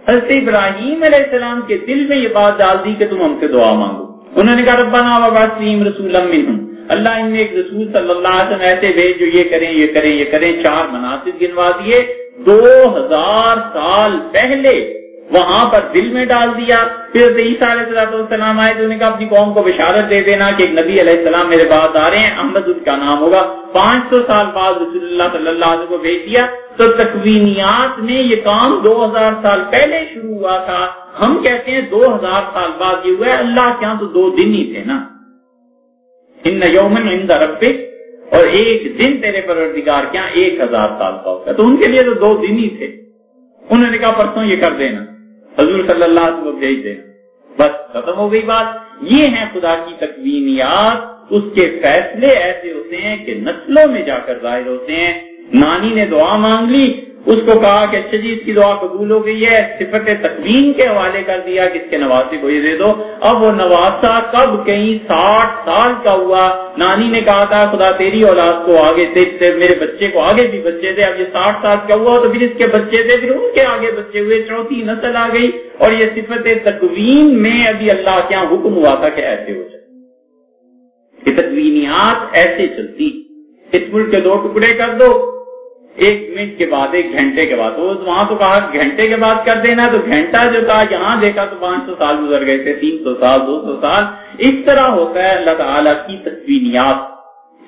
حضرت ابراہیم علیہ السلام کے دل میں یہ بات ڈال دی کہ تم ہم سے دعا مانگو۔ انہوں نے کہا، ربنا وباسیم رسول منہم۔ اللہ ان میں ایک رسول صلی اللہ علیہ وسلم ایسے بھیج جو یہ کریں یہ کریں یہ کریں، چار مناسب گنوا دیے۔ دو ہزار سال پہلے وہاں پر دل میں ڈال دیا۔ پھر عیسیٰ علیہ السلام آئے تو انہوں نے کہا، اپنی قوم کو بشارت دے دینا کہ ایک نبی علیہ السلام میرے بعد آ رہے ہیں، احمد ان کا نام ہوگا۔ پانچ سو سال بعد رسول اللہ صلی اللہ علیہ وسلم کو بھیج دیا۔ تو تکوینیات میں یہ کام دو ہزار سال پہلے شروع ہوا تھا۔ ہم کہتے ہیں دو ہزار سال بعد یہ ہوا ہے۔ اللہ کیا ہاں تو دو دن ہی تھے نا۔ ان یومن ان ربک۔ اور ایک دن تیرے پروردگار کیا ہاں ایک ہزار سال کا ہوتا ہے تو ان کے لیے تو دو دن ہی تھے۔ انہوں نے کہا، پرسوں یہ کر دینا۔ حضور صلی اللہ علیہ وسلم بھیج دینا بس ختم ہو گئی بات۔ یہ ہے خدا کی تقویمیات اس کے فیصلے ایسے ہوتے ہیں کہ نسلوں میں جا کر ظاہر ہوتے ہیں۔ نانی نے دعا مانگ لی۔ اس کو کہا کہ اچھا جی اس کی دعا قبول ہو گئی ہے، صفت تقویم کے حوالے کر دیا کہ اس کے نواسے کو یہ دے دو۔ اب وہ نواسا کب کہیں ساٹھ سال کا ہوا؟ نانی نے کہا تھا، خدا تیری اولاد کو آگے دیکھتے میرے بچے کو آگے بھی بچے تھے اب یہ ساٹھ سال کا ہوا تو پھر اس کے بچے تھے پھر ان کے آگے بچے ہوئے چوتھی نسل آ گئی۔ اور یہ صفت تقویم میں ابھی اللہ کیا حکم ہوا تھا کہ ایسے ہو جائے۔ یہ تقوینیات ایسے چلتی اس ملک کے دو ٹکڑے کر دو۔ ایک منٹ کے بعد، ایک گھنٹے کے بعد۔ وہاں تو کہا، گھنٹے کے بعد کر دینا تو گھنٹہ جو تھا، یہاں دیکھا تو پانچ سو سال گزر گئے تھے، تین سو سال، دو سو سال۔ اس طرح ہوتا ہے اللہ تعالیٰ کی تصویریات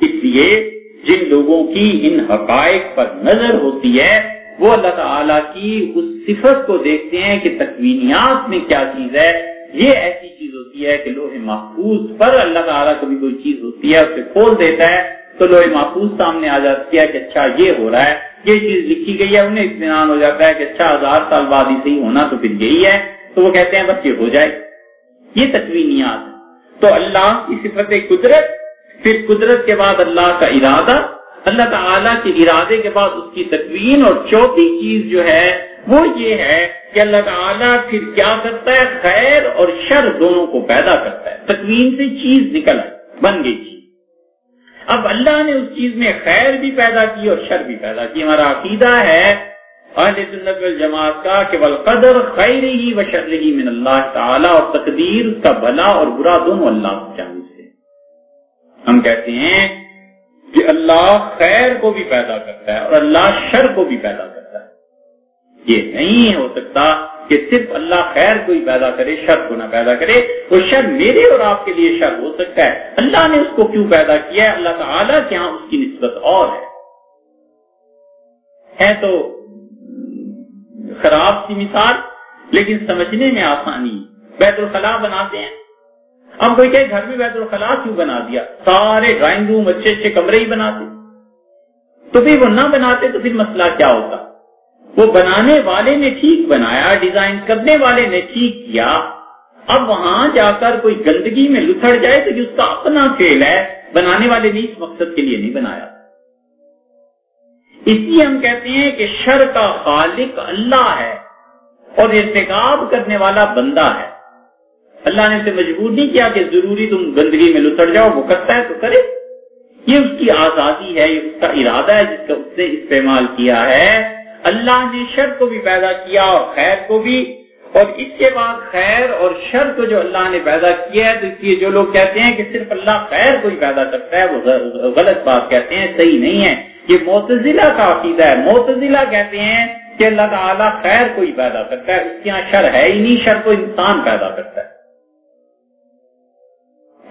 اس لیے جن لوگوں کی ان حقائق پر نظر ہوتی ہے، وہ اللہ تعالیٰ کی اس صفت کو دیکھتے ہیں کہ تقوینیات میں کیا چیز ہے۔ یہ ایسی چیز ہوتی ہے کہ لوہے محفوظ پر اللہ تعالیٰ کبھی کوئی چیز ہوتی ہے، اسے کھول دیتا ہے۔ تو لوہے محفوظ سامنے آ جاتی ہے کہ اچھا یہ ہو رہا ہے، یہ چیز لکھی گئی ہے، انہیں اطمینان ہو جاتا ہے کہ اچھا ہزار سال بعد ہی صحیح ہونا تو پھر یہی ہے۔ تو وہ کہتے ہیں، بس یہ ہو جائے۔ یہ تکوینیات۔ تو اللہ کی صفت قدرت، پھر قدرت کے بعد اللہ کا ارادہ۔ اللہ تعالیٰ کے ارادے کے بعد اس کی تکوین اور چوتھی چیز جو ہے، وہ یہ ہے کہ اللہ تعالیٰ پھر کیا کرتا ہے؟ خیر اور شر دونوں کو پیدا کرتا ہے۔ تکوین سے چیز نکل بن گئی چیز۔ اب اللہ نے اس چیز میں خیر بھی پیدا کی اور شر بھی پیدا کی۔ ہمارا عقیدہ ہے اہل سنت والجماعت کا کہ والقدر خیر ہی و شر ہی من اللہ تعالی اور تقدیر کا بھلا اور برا دونوں اللہ سے۔ ہم کہتے ہیں کہ اللہ خیر کو بھی پیدا کرتا ہے اور اللہ شر کو بھی پیدا کرتا ہے۔ یہ نہیں ہو سکتا کہ صرف اللہ خیر کو ہی پیدا کرے، شر کو نہ پیدا کرے، وہ شر میرے اور آپ کے لیے شر ہو سکتا ہے۔ اللہ نے اس کو کیوں پیدا کیا ہے؟ اللہ تعالیٰ کے ہاں اس کی نسبت اور ہے۔ ہے تو خراب سی مثال، لیکن سمجھنے میں آسانی۔ بیت الخلاء بناتے ہیں۔ ہم کوئی کہ گھر میں بیت الخلاء کیوں بنا دیا؟ سارے ڈرائنگ روم اچھے اچھے کمرے ہی بناتے۔ تو پھر وہ نہ بناتے تو پھر مسئلہ کیا ہوتا؟ وہ بنانے والے نے ٹھیک بنایا، ڈیزائن کرنے والے نے ٹھیک کیا۔ اب وہاں جا کر کوئی گندگی میں لتڑ جائے تو اس کا اپنا کھیل ہے۔ بنانے والے نے اس مقصد کے لیے نہیں بنایا۔ اس لیے ہم کہتے ہیں کہ شر کا خالق اللہ ہے اور ارتکاب کرنے والا بندہ ہے۔ اللہ نے اسے مجبور نہیں کیا کہ ضروری تم گندگی میں لتڑ جاؤ، وہ کرتا ہے تو کرے۔ یہ اس کی آزادی ہے، یہ اس کا ارادہ ہے جس کا اس نے استعمال کیا ہے۔ اللہ نے شر کو بھی پیدا کیا اور خیر کو بھی۔ اور اس کے بعد خیر اور شر کو جو اللہ نے پیدا کیا ہے، تو اس لیے جو لوگ کہتے ہیں کہ صرف اللہ خیر کو ہی پیدا کرتا ہے، وہ غلط بات کہتے ہیں، صحیح نہیں ہے۔ یہ موتزلہ کا عقیدہ ہے۔ موتزلہ کہتے ہیں کہ اللہ تعالیٰ خیر کو ہی پیدا کرتا ہے۔ اس کے یہاں شر ہے ہی نہیں، شر کو انسان پیدا کرتا ہے۔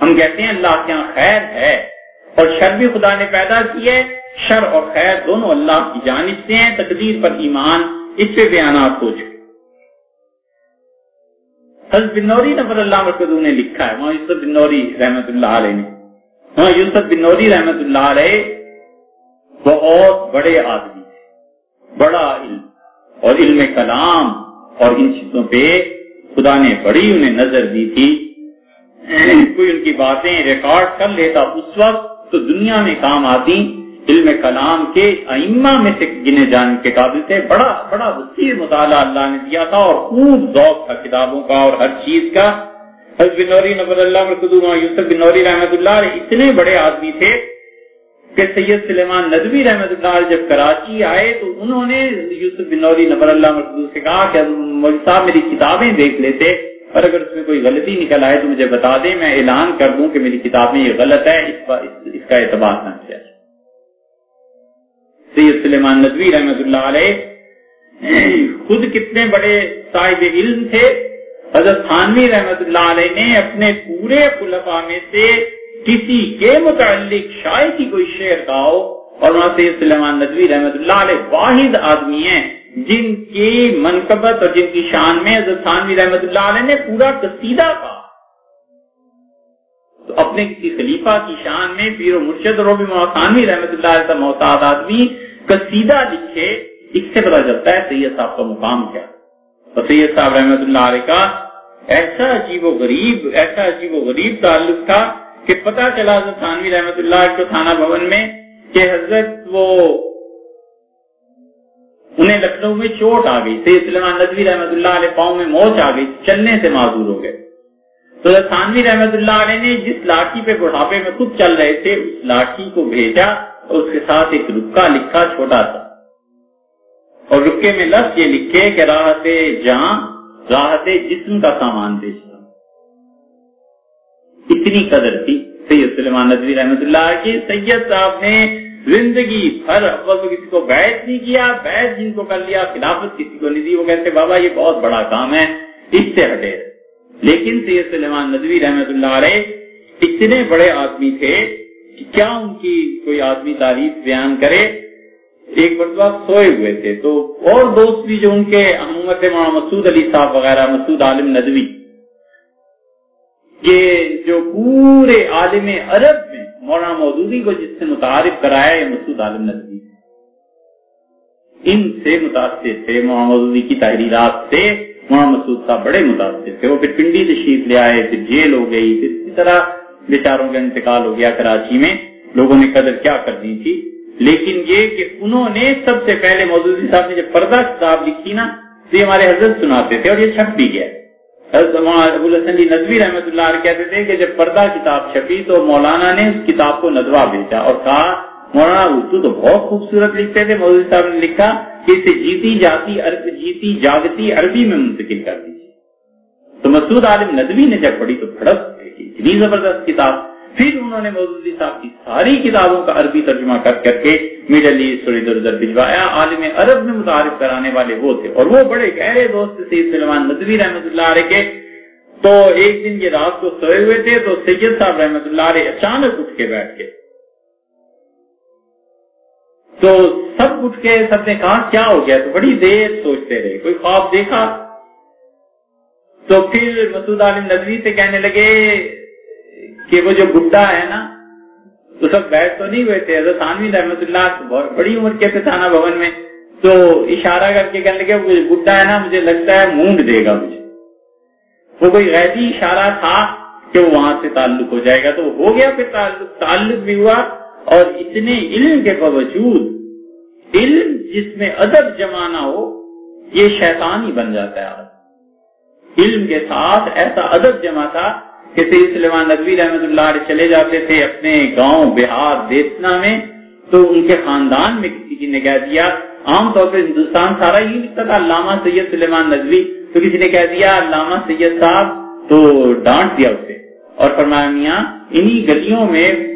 ہم کہتے ہیں اللہ کے یہاں خیر ہے اور شر بھی خدا نے پیدا کی ہے۔ شر اور خیر دونوں اللہ کی جانب سے ہیں، تقدیر پر ایمان، اس پہ بیانات ہو چکے۔ حضرت بنوری نفر اللہ مرکز نے لکھا ہے، وہاں یوسف بنوری رحمت اللہ علیہ نے۔ وہاں یوسف بنوری رحمت اللہ علیہ بہت بڑے آدمی تھے، بڑا علم، اور علم کلام اور ان چیزوں پہ خدا نے بڑی انہیں نظر دی تھی۔ کوئی ان کی باتیں ریکارڈ کر لیتا اس وقت تو دنیا میں کام آتی۔ علم کلام کے ائمہ میں سے گنے جانے کے قابل تھے۔ بڑا بڑا وسیع مطالعہ اللہ نے دیا تھا اور خوب ذوق تھا کتابوں کا اور ہر چیز کا۔ حضرت بنوری نبر اللہ یوسف بنوری رحمت اللہ اتنے بڑے آدمی تھے کہ سید سلیمان ندوی رحمت اللہ جب کراچی آئے تو انہوں نے یوسف بنوری نبر اللہ مرکز سے کہا کہ مول صاحب میری کتابیں دیکھ لیتے، اور اگر اس میں کوئی غلطی نکل آئے تو مجھے بتا دیں میں اعلان کر دوں کہ میری کتاب میں یہ غلط ہے اس کا اعتبار نہ کیا۔ سید سلیمان ندوی رحمت اللہ علیہ، خود کتنے بڑے صاحب علم تھے، حضرت خانوی رحمت اللہ علیہ نے اپنے پورے خلفا میں سے کسی کے متعلق شاید کی کوئی شعر کا ہو اور وہاں سے سلیمان ندوی رحمت اللہ علیہ واحد آدمی ہیں، جن کی منقبت اور جن کی شان میں حضرت خانوی رحمت اللہ علیہ نے پورا قصیدہ کہا تو اپنے کسی خلیفہ کی شان میں پیر و مرشد اور خانوی رحمت اللہ علیہ محتاط آدمی قصیدہ لکھے، اس سے پتا چلتا ہے سید صاحب کا مقام کیا۔ اور سید صاحب رحمت اللہ علیہ کا ایسا عجیب و غریب، ایسا عجیب و غریب تعلق تھا کہ پتا چلا حضرت رحمت اللہ کو تھانہ بھون میں کہ حضرت وہ انہیں لکھنؤ میں چوٹ آ گئی، سید سلمان ندوی رحمت اللہ علیہ پاؤں میں موچ آ گئی، چلنے سے معذور ہو گئے۔ تو تھانوی رحمت اللہ علیہ نے جس لاٹھی پہ بڑھاپے میں خود چل رہے تھے، اس لاٹھی کو بھیجا اور اس کے ساتھ ایک رکا لکھا چھوٹا تھا اور رکے میں لفظ یہ لکھے کہ راحت جہاں، راحت جسم کا سامان بیچنا اتنی قدر تھی۔ سید سلمان نظوی رحمت اللہ کی سید صاحب نے زندگی بھر اول تو کسی کو بیعت نہیں کیا، بیعت جن کو کر لیا، خلافت کسی کو نہیں دی۔ وہ کہتے بابا یہ بہت بڑا کام ہے، اس سے ہٹے۔ لیکن سید سلمان ندوی رحمت اللہ علیہ اتنے بڑے آدمی تھے کہ کیا ان کی کوئی آدمی تعریف بیان کرے؟ ایک مرتبہ سوئے ہوئے تھے۔ تو اور دوست بھی جو ان کے حکومت مسعود علی صاحب وغیرہ، مسعود عالم ندوی، کہ جو پورے عالم عرب میں مولانا مودودی کو جس سے متعارف کرایا یہ مسعود عالم ندوی۔ ان سے متاثر تھے، مولانا مودودی کی تحریرات سے۔ مولانا مسعود صاحب بڑے متاثر تھے۔ وہ پھر پنڈی تشریف لے آئے، پھر جیل ہو گئی، پھر اسی طرح بیچاروں کا انتقال ہو گیا کراچی میں۔ لوگوں نے قدر کیا کر دی تھی۔ لیکن یہ کہ انہوں نے سب سے پہلے مودودی صاحب نے جب پردہ کتاب لکھی نا، تو یہ ہمارے حضرت سناتے تھے اور یہ چھپ بھی گیا۔ ابو الحسن جی ندوی رحمۃ اللہ علیہ کہتے تھے کہ جب پردہ کتاب چھپی تو مولانا نے اس کتاب کو ندوا بھیجا اور کہا، مولانا اردو تو بہت خوبصورت لکھتے تھے مودودی صاحب نے لکھا۔ اسے جیتی جاتی جیتی جاگتی عربی میں منتقل کر دیجیے۔ تو مسعود عالم ندوی نے جب پڑھی تو بھڑک اتنی زبردست کتاب۔ پھر انہوں نے مودودی صاحب کی ساری کتابوں کا عربی ترجمہ کر کر کے مڈل ایسٹ اور ادھر ادھر بھجوایا۔ عالم عرب میں متعارف کرانے والے وہ تھے اور وہ بڑے گہرے دوست سید سلمان ندوی رحمۃ اللہ علیہ کے۔ تو ایک دن یہ رات کو سوئے ہوئے تھے تو سید صاحب رحمۃ اللہ علیہ اچانک اٹھ کے بیٹھ کے تو سب اٹھ کے سب نے کہا، کیا ہو گیا؟ تو بڑی دیر سوچتے رہے۔ کوئی خواب دیکھا؟ تو پھر مسعود عالم ندوی سے کہنے لگے کہ وہ جو گڈا ہے نا، تو سب بیٹھ تو نہیں ہوئے تھے۔ حضرت عانوی رحمت اللہ بڑی عمر کے تھانہ بھون میں۔ تو اشارہ کر کے کہنے لگے، وہ گڈا ہے نا، مجھے لگتا ہے مونڈ دے گا مجھے۔ وہ کوئی غیبی اشارہ تھا کہ وہ وہاں سے تعلق ہو جائے گا۔ تو ہو گیا پھر تعلق۔ تعلق بھی ہوا۔ اور اتنے علم کے باوجود، علم جس میں ادب جمانا ہو، یہ شیطان ہی بن جاتا ہے علم کے ساتھ ایسا ادب جمع تھا کہ سید سلیمان ندوی رحمت اللہ علیہ چلے جاتے تھے اپنے گاؤں بہار دیسنا میں، تو ان کے خاندان میں کسی کی نے کہہ دیا۔ عام طور پہ ہندوستان سارا یہ لکھتا تھا، علامہ سید سلیمان ندوی تو کسی نے کہہ دیا، علامہ سید صاحب تو ڈانٹ دیا اسے۔ اور فرمایا، میاں، انہی گلیوں میں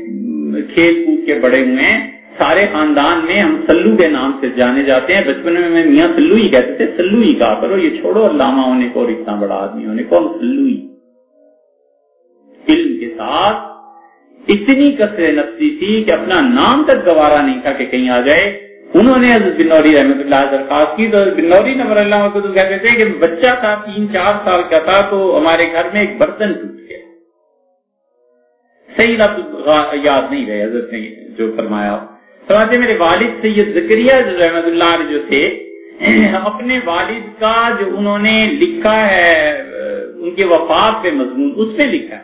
کھیل کود کے بڑے ہوئے ہیں۔ سارے خاندان میں ہم سلو کے نام سے جانے جاتے ہیں۔ بچپن میں میاں سلو ہی کہتے تھے، سلو ہی کہا کرو، یہ چھوڑو علامہ ہونے کو اور اتنا بڑا آدمی ہونے کو ہم سلو ہی۔ علم کے ساتھ اتنی کثر نفسی تھی کہ اپنا نام تک گوارا نہیں تھا کہ کہیں آ جائے۔ انہوں نے حضرت بنوری رحمۃ اللہ درخواست کی تو بنوری نبر اللہ کہتے تھے کہ بچہ تھا، تین چار سال کا تھا تو ہمارے گھر میں ایک برتن ٹوٹ گیا۔ صحیح لفظ یاد نہیں رہے، حضرت نے جو فرمایا۔ سمجھے میرے والد سید زکریہ رحمت اللہ علیہ جو تھے، اپنے والد کا جو انہوں نے لکھا ہے ان کے وفات پہ مضمون، اس میں لکھا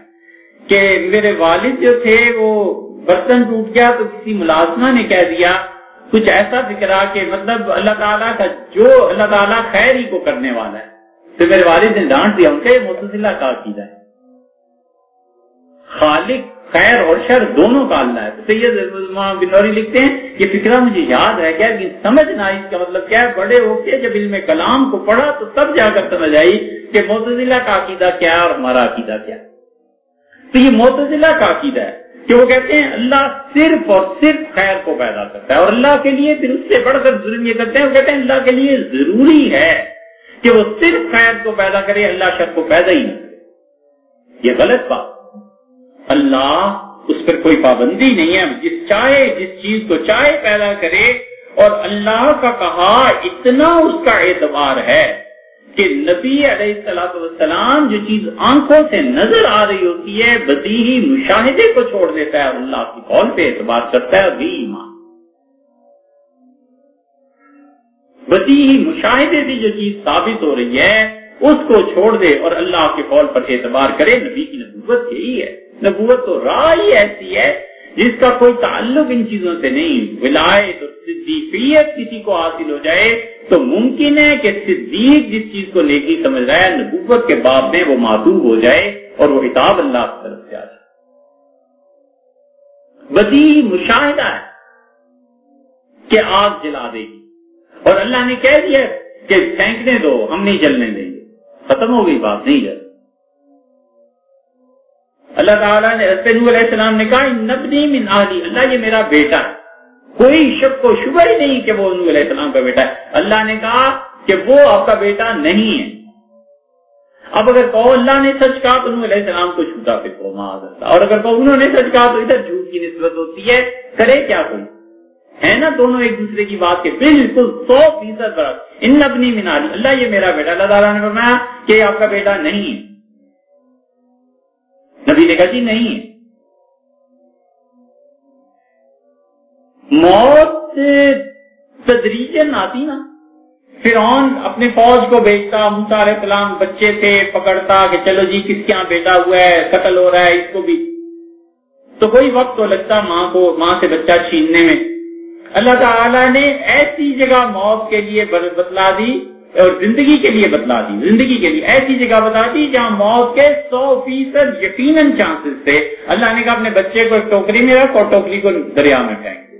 کہ میرے والد جو تھے، وہ برتن ٹوٹ گیا تو کسی ملازمہ نے کہہ دیا، کچھ ایسا ذکرا کہ مطلب اللہ تعالیٰ کا جو اللہ تعالیٰ خیر ہی کو کرنے والا ہے۔ تو میرے والد نے ڈانٹ دیا، ان کا یہ متضلہ کا عقیدہ ہے۔ خالق خیر اور شر دونوں کا اللہ ہے۔ سید بنوری لکھتے ہیں یہ فکرہ مجھے یاد ہے کیا کہ سمجھنا اس کا مطلب کیا ہے۔ بڑے ہو کے جب علم کلام کو پڑھا تو تب جا کر سمجھ آئی کہ متضلہ کا عقیدہ کیا اور ہمارا عقیدہ کیا۔ تو یہ متضلہ کا عقیدہ ہے کہ وہ کہتے ہیں اللہ صرف اور صرف خیر کو پیدا کرتا ہے اور اللہ کے لیے پھر اس سے بڑھ کر ظلم یہ کرتے ہیں۔ وہ کہتے ہیں اللہ کے لیے ضروری ہے کہ وہ صرف خیر کو پیدا کرے، اللہ شر کو پیدا ہی نہ کرے۔ یہ غلط بات۔ اللہ اس پر کوئی پابندی نہیں ہے۔ جس چاہے جس چیز کو چاہے پیدا کرے۔ اور اللہ کا کہا اتنا اس کا اعتبار ہے کہ نبی علیہ السلاۃ والسلام جو چیز آنکھوں سے نظر آ رہی ہوتی ہے، بدیہی مشاہدے کو چھوڑ دیتا ہے اللہ کی قول پہ اعتبار کرتا ہے ایمان۔ بدیہی مشاہدے سے جو چیز ثابت ہو رہی ہے، اس کو چھوڑ دے اور اللہ کے قول پر اعتبار کرے۔ نبی کی نبوت یہی ہے۔ نبوت تو راہ ہی ایسی ہے جس کا کوئی تعلق ان چیزوں سے نہیں۔ ولایت اور صدیقیت کسی کو حاصل ہو جائے تو ممکن ہے کہ صدیق جس چیز کو نیکی سمجھ رہا ہے، نبوت کے باب میں وہ معدوب ہو جائے اور وہ کتاب اللہ کی طرف سے آ جائے۔ بدی مشاہدہ ہے کہ آگ جلا دے گی۔ اور اللہ نے کہہ دیا کہ پھینکنے دو، ہم نہیں جلنے دیں گے۔ ختم ہو گئی، بات نہیں جل اللہ تعالیٰ نے علیہ السلام نے کہا نبنی من آلی اللہ یہ میرا بیٹا ہے۔ کوئی شک کو شبہ ہی نہیں کہ وہ نور علیہ السلام کا بیٹا ہے۔ اللہ نے کہا کہ وہ آپ کا بیٹا نہیں ہے۔ اب اگر کہو اللہ نے سچ کہا تو نور علیہ السلام کو جھوٹا پھر کو اللہ. اور اگر کہو انہوں نے سچ کہا تو ادھر جھوٹ کی نسبت ہوتی ہے۔ کرے کیا کوئی؟ ہے نا دونوں ایک دوسرے کی بات کے بالکل سو فیصد برابر ان نبنی من آلی اللہ یہ میرا بیٹا اللہ تعالیٰ نے فرمایا کہ آپ کا بیٹا نہیں ہے۔ نبی نے کہا جی نہیں ہے۔ موت تدریجن آتی نا۔ فرعون اپنے فوج کو بھیجتا علیہ السلام بچے تھے، پکڑتا کہ چلو جی کس کے یہاں بیٹا ہوا ہے؟ قتل ہو رہا ہے، اس کو بھی۔ تو کوئی وقت تو لگتا ماں کو، ماں سے بچہ چھیننے میں۔ اللہ تعالی نے ایسی جگہ موت کے لیے بتلا دی۔ اور زندگی کے لیے بتلا دی، زندگی کے لیے۔ ایسی جگہ بتا دی جہاں موت کے سو فیصد یقیناً چانسز تھے۔ اللہ نے کہا، اپنے بچے کو ایک ٹوکری میں رکھ اور ٹوکری کو دریا میں پھینک دے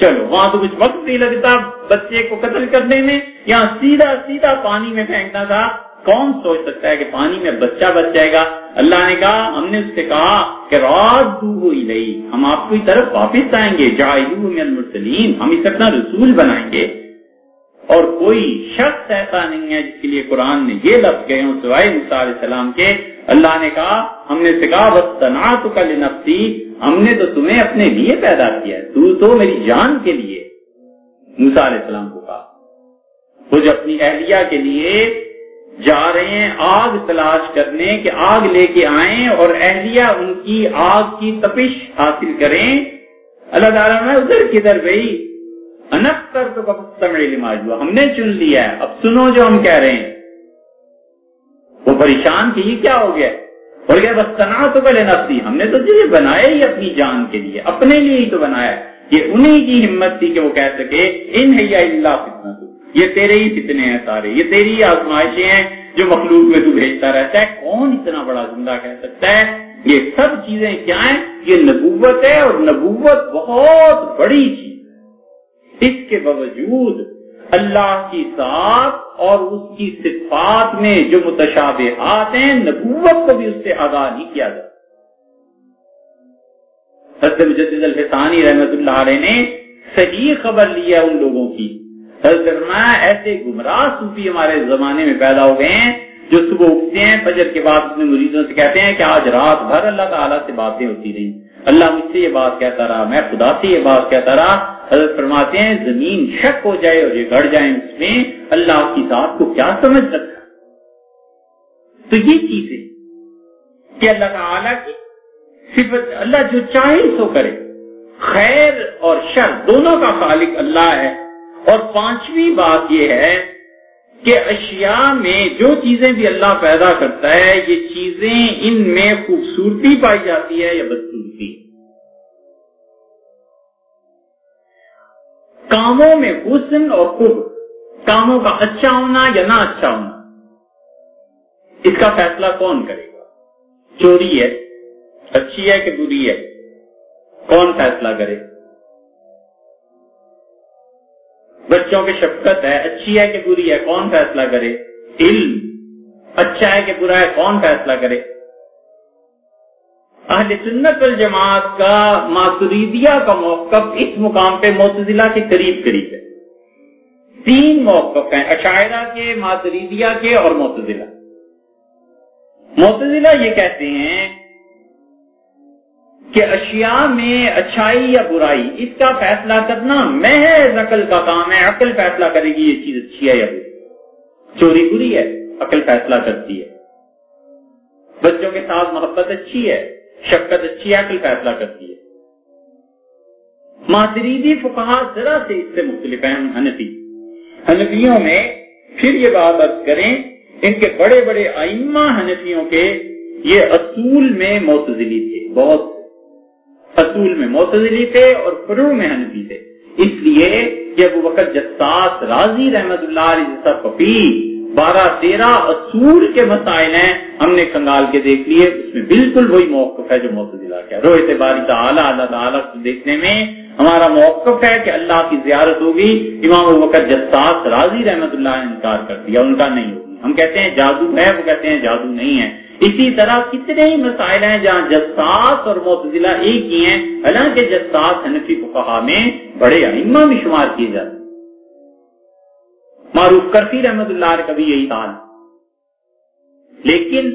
چلو، وہاں تو کچھ وقت نہیں لگتا بچے کو قتل کرنے میں۔ یہاں سیدھا سیدھا پانی میں پھینکنا تھا۔ کون سوچ سکتا ہے کہ پانی میں بچہ بچ جائے گا؟ اللہ نے کہا، ہم نے اس سے کہا کہ رات ہوئی نہیں ہم آپ کی طرف واپس آئیں گے۔ جائدو المرسلین۔ ہم اسے اپنا رسول بنائیں گے۔ اور کوئی شخص ایسا نہیں ہے جس کے لیے قرآن نے یہ لفظ گئے ہوں سوائے علیہ السلام کے۔ اللہ نے کہا، ہم نے سکھا بس تناط کا لنفسی ہم نے تو تمہیں اپنے لیے پیدا کیا تو تو میری جان کے لیے۔ علیہ السلام کو کہا۔ وہ جو اپنی اہلیہ کے لیے جا رہے ہیں آگ تلاش کرنے کہ آگ لے کے آئیں اور اہلیہ ان کی آگ کی تپش حاصل کریں۔ اللہ تعالیٰ میں ادھر کدھر گئی انکر تو ہم نے چن لیا ہے۔ اب سنو جو ہم کہہ رہے ہیں۔ وہ پریشان تھی، کیا ہو گیا؟ بول گیا، بس تنا تو پہلے نفسی۔ ہم نے تو جی بنایا ہی اپنی جان کے لیے، اپنے لیے ہی تو بنایا۔ یہ انہی کی ہمت تھی کہ وہ کہہ سکے، ان اللہ فتنا یہ تیرے ہی فتنے ہیں سارے۔ یہ تیری ہی آزمائشیں ہیں جو مخلوق میں تو بھیجتا رہتا ہے۔ کون اتنا بڑا زندہ کہہ سکتا ہے؟ یہ سب چیزیں کیا ہیں؟ یہ نبوت ہے اور نبوت بہت بڑی چیز اس کے باوجود اللہ کی ذات اور اس کی صفات میں جو متشابہات ہیں، نبوت کو بھی اس سے آگاہ نہیں کیا جاتا۔ مجدد الحسانی رحمت اللہ علیہ نے صحیح خبر لی ہے ان لوگوں کی۔ حضرت ایسے گمراہ صوفی ہمارے زمانے میں پیدا ہو گئے ہیں جو صبح اٹھتے ہیں، فجر کے بعد اپنے مریضوں سے کہتے ہیں کہ آج رات بھر اللہ تعالیٰ سے باتیں ہوتی رہی اللہ مجھ سے یہ بات کہتا رہا، میں خدا سے یہ بات کہتا رہا حضرت فرماتے ہیں، زمین شک ہو جائے اور یہ گڑ جائے اس میں اللہ کی ذات کو کیا سمجھ سکتا تو یہ چیز ہے کہ اللہ تعالیٰ کی صفت، اللہ جو چاہے سو کرے۔ خیر اور شر دونوں کا خالق اللہ ہے۔ اور پانچویں بات یہ ہے کہ اشیاء میں جو چیزیں بھی اللہ پیدا کرتا ہے، یہ چیزیں ان میں خوبصورتی پائی جاتی ہے یا بدسورتی کاموں میں حسن اور خوب۔ کاموں کا اچھا ہونا یا نہ اچھا ہونا؟ اس کا فیصلہ کون کرے گا؟ چوری ہے، اچھی ہے کہ بری ہے؟ کون فیصلہ کرے؟ بچوں کی شفقت ہے، اچھی ہے کہ بری ہے، کون فیصلہ کرے؟ علم۔ اچھا ہے کہ برا ہے، کون فیصلہ کرے؟ اہل سنت الجماعت کا ماتریدیا کا موقف اس مقام پہ موتزلہ کے قریب قریب ہے۔ تین موقف ہیں، عشاعرہ کے ماتریدیا کے اور موتزلہ موتزلہ یہ کہتے ہیں کہ اشیاء میں اچھائی یا برائی، اس کا فیصلہ کرنا محض عقل کا کام ہے، عقل فیصلہ کرے گی یہ چیز اچھی ہے یا بری۔ چوری بری ہے، عقل فیصلہ کرتی ہے۔ بچوں کے ساتھ محبت اچھی ہے۔ شفقت اچھی عقل فیصلہ کرتی ہے۔ مادریدی فقہ ذرا سے اس سے مختلف ہیں حنفی۔ حنفیوں میں پھر یہ بات ارد کریں، ان کے بڑے بڑے آئمہ حنفیوں کے یہ اصول میں معتزلی تھے، بہت اصول میں معتزلی تھے اور فرو میں حنفی تھے۔ اس لیے جب وقت جساس راضی رحمت اللہ علیہ جیسا فقی بارہ تیرہ اصول کے مسائل ہیں، ہم نے کنگال کے دیکھ لیے، اس میں بالکل وہی موقف ہے جو معتزلہ کیا روحت باری تعالیٰ، اللہ تعالیٰ کو دیکھنے میں ہمارا موقف ہے کہ اللہ کی زیارت ہوگی۔ امام وقت جساس راضی رحمت اللہ نے انکار کر دیا، ان کا نہیں ہوگی ہم کہتے ہیں جادو ہے، وہ کہتے ہیں جادو نہیں ہے۔ اسی طرح کتنے ہی مسائل ہیں جہاں جساس اور معتزلہ ایک ہی ہیں، حالانکہ جساس حنفی فقہا میں بڑے ائمہ بھی شمار کیے جاتے ہیں۔ معروف کرفی رحمت اللہ علیہ کبھی یہی حال لیکن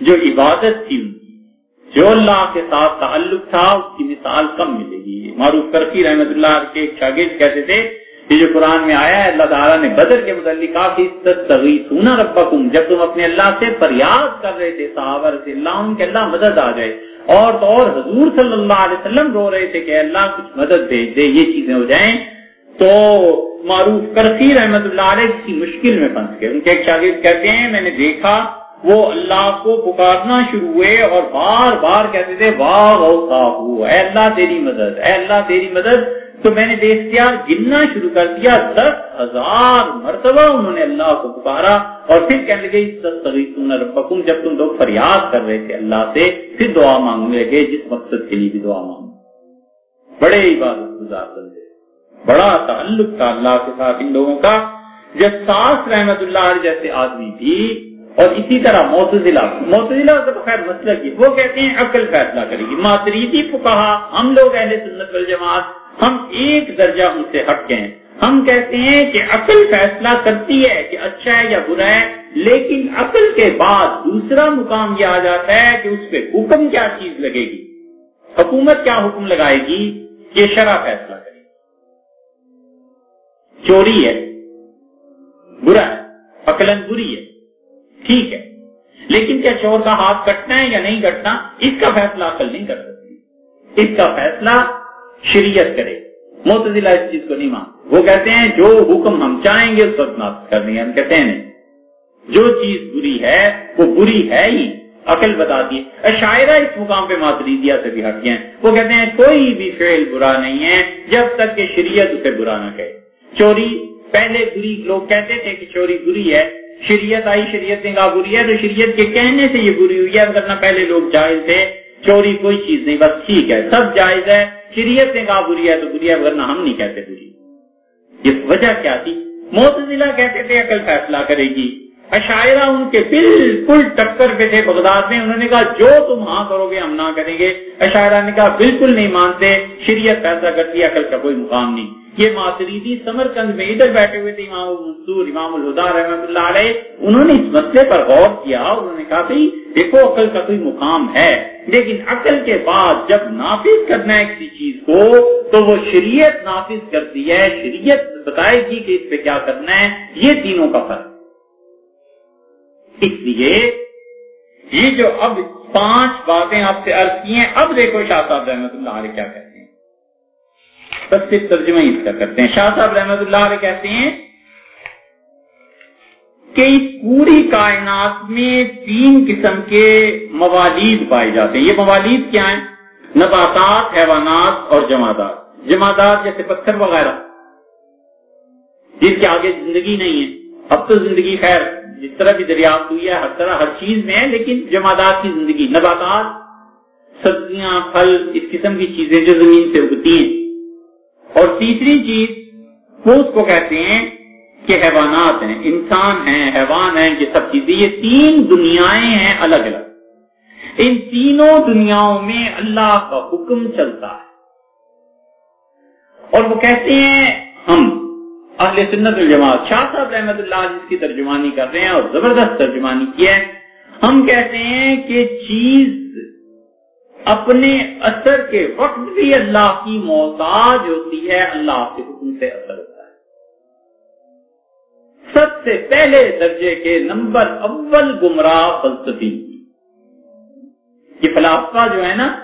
جو عبادت تھی، جو اللہ کے ساتھ تعلق تھا، اس کی مثال کم ملے گی۔ معروف کرفی رحمت اللہ کے ایک شاگرد کہتے تھے یہ جو قرآن میں آیا ہے، اللہ تعالیٰ نے بدر کے متعلق کافی جب تم اپنے اللہ سے فریاد کر رہے تھے، صحابہ رضی اللہ ان کے اللہ مدد آ جائے۔ اور تو اور حضور صلی اللہ علیہ وسلم رو رہے تھے کہ اللہ کچھ مدد بھیج دے، یہ چیزیں ہو جائیں۔ تو معروف کرسی رحمت اللہ علیہ کی مشکل میں پھنس گئے۔ ان کے ایک شاگرد کہتے ہیں، میں نے دیکھا، وہ اللہ کو پکارنا شروع ہوئے اور بار بار کہتے تھے، واہ اے اللہ تیری مدد، اے اللہ تیری مدد۔ تو میں نے بے اختیار گننا شروع کر دیا، دس ہزار مرتبہ انہوں نے اللہ کو پکارا۔ اور پھر کہنے لگے ربکم جب تم لوگ فریاد کر رہے تھے اللہ سے، پھر دعا مانگنے لگے، جس مقصد کے لیے بھی دعا مانگ بڑے عبادت گزار بندے۔ بڑا تعلق تھا اللہ کے ساتھ ان لوگوں کا، جب ساس رحمت اللہ جیسے آدمی تھی، اور اسی طرح موتزلہ موتزلہ کا خیر مسئلہ کی، وہ کہتے ہیں عقل فیصلہ کرے گی۔ ماتریتی کو کہا ہم لوگ اہل سنت والجماعت، ہم ایک درجہ ان سے ہٹ گئے۔ ہم کہتے ہیں کہ عقل فیصلہ کرتی ہے کہ اچھا ہے یا برا ہے، لیکن عقل کے بعد دوسرا مقام یہ آ جاتا ہے کہ اس پہ حکم کیا چیز لگے گی۔ حکومت کیا حکم لگائے گی؟ یہ شرح فیصلہ کرے۔ گی چوری ہے، برا ہے عقل بری ہے، ٹھیک ہے۔ لیکن کیا چور کا ہاتھ کٹنا ہے یا نہیں کٹنا، اس کا فیصلہ عقل نہیں کر سکتی۔ اس کا فیصلہ شریعت کرے۔ متضلا اس چیز کو نہیں مان وہ کہتے ہیں، جو حکم ہم چاہیں گے، اس وقت نافذ کر دیں گے۔ ہم کہتے ہیں نہیں جو چیز بری ہے، وہ بری ہے ہی۔ عقل بتاتی ہے شاعرہ اس مقام پہ ماتریدیا سے بھی ہٹ گئے وہ کہتے ہیں، کوئی بھی فعل برا نہیں ہے، جب تک کہ شریعت اسے برا نہ کہے۔ چوری، پہلے بری، لوگ کہتے تھے کہ چوری بری ہے۔ شریعت آئی، شریعت نے کہا بری ہے، تو شریعت کے کہنے سے یہ بری ہوئی ہے۔ ورنہ پہلے لوگ جائز تھے، چوری کوئی چیز نہیں، بس ٹھیک ہے، سب جائز ہے۔ شریعت نے کہا بری ہے تو بری ہے ورنہ ہم نہیں کہتے بری۔ یہ وجہ کیا تھی؟ موت کہتے تھے، عقل فیصلہ کرے گی۔ اشاعرہ ان کے بالکل ٹکر پہ تھے، بغداد میں۔ انہوں نے کہا، جو تم ہاں کرو گے، ہم نہ کریں گے۔ اشاعرہ نے کہا، بالکل نہیں مانتے، شریعت فیصلہ کرتی عقل کا کوئی مقام نہیں۔ یہ ماتریدی سمر کند میں ادھر بیٹھے ہوئے تھے، امام منصور، امام الہدا رحمۃ اللہ علیہ، انہوں نے اس مسئلے پر غور کیا انہوں نے کہا بھائی، دیکھو عقل کا کوئی مقام ہے، لیکن عقل کے بعد جب نافذ کرنا ہے کسی چیز کو، تو وہ شریعت نافذ کرتی ہے، شریعت بتائے گی کہ اس پہ کیا کرنا ہے، یہ تینوں کا فرق۔ اس لیے یہ جو اب پانچ باتیں آپ سے عرض کی ہیں، اب دیکھو شاہ صاحب رحمت اللہ علیہ کیا کہتے ہیں۔ بس صرف ترجمہ اس کا کرتے ہیں۔ شاہ صاحب رحمت اللہ علیہ کہتے ہیں کہ اس پوری کائنات میں تین قسم کے موالید پائے جاتے ہیں۔ یہ موالید کیا ہیں؟ نباتات، حیوانات اور جمادات۔ جمادات جیسے پتھر وغیرہ۔ جس کے آگے زندگی نہیں ہے۔ اب تو زندگی خیر، جس طرح بھی دریافت ہوئی ہے، ہر طرح ہر چیز میں ہے، لیکن جمادات کی زندگی، نباتات، سبزیاں، پھل، اس قسم کی چیزیں جو زمین سے اگتی ہیں۔ اور تیسری چیز وہ اس کو کہتے ہیں کہ حیوانات ہیں، انسان ہیں، حیوان ہیں، یہ سب چیزیں، یہ تین دنیایں ہیں الگ الگ۔ ان تینوں دنیاؤں میں اللہ کا حکم چلتا ہے۔ اور وہ کہتے ہیں، ہم اہل سنت الجماعت شاہ صاحب رحمت اللہ جس کی ترجمانی کر رہے ہیں اور زبردست ترجمانی کی ہے۔ ہم کہتے ہیں کہ چیز اپنے اثر کے وقت بھی اللہ کی محتاج ہوتی ہے، اللہ کے حکم سے اثر ہوتا ہے۔ سب سے پہلے درجے کے نمبر اول گمراہ فلسفی یہ فلاسفہ جو ہے نا،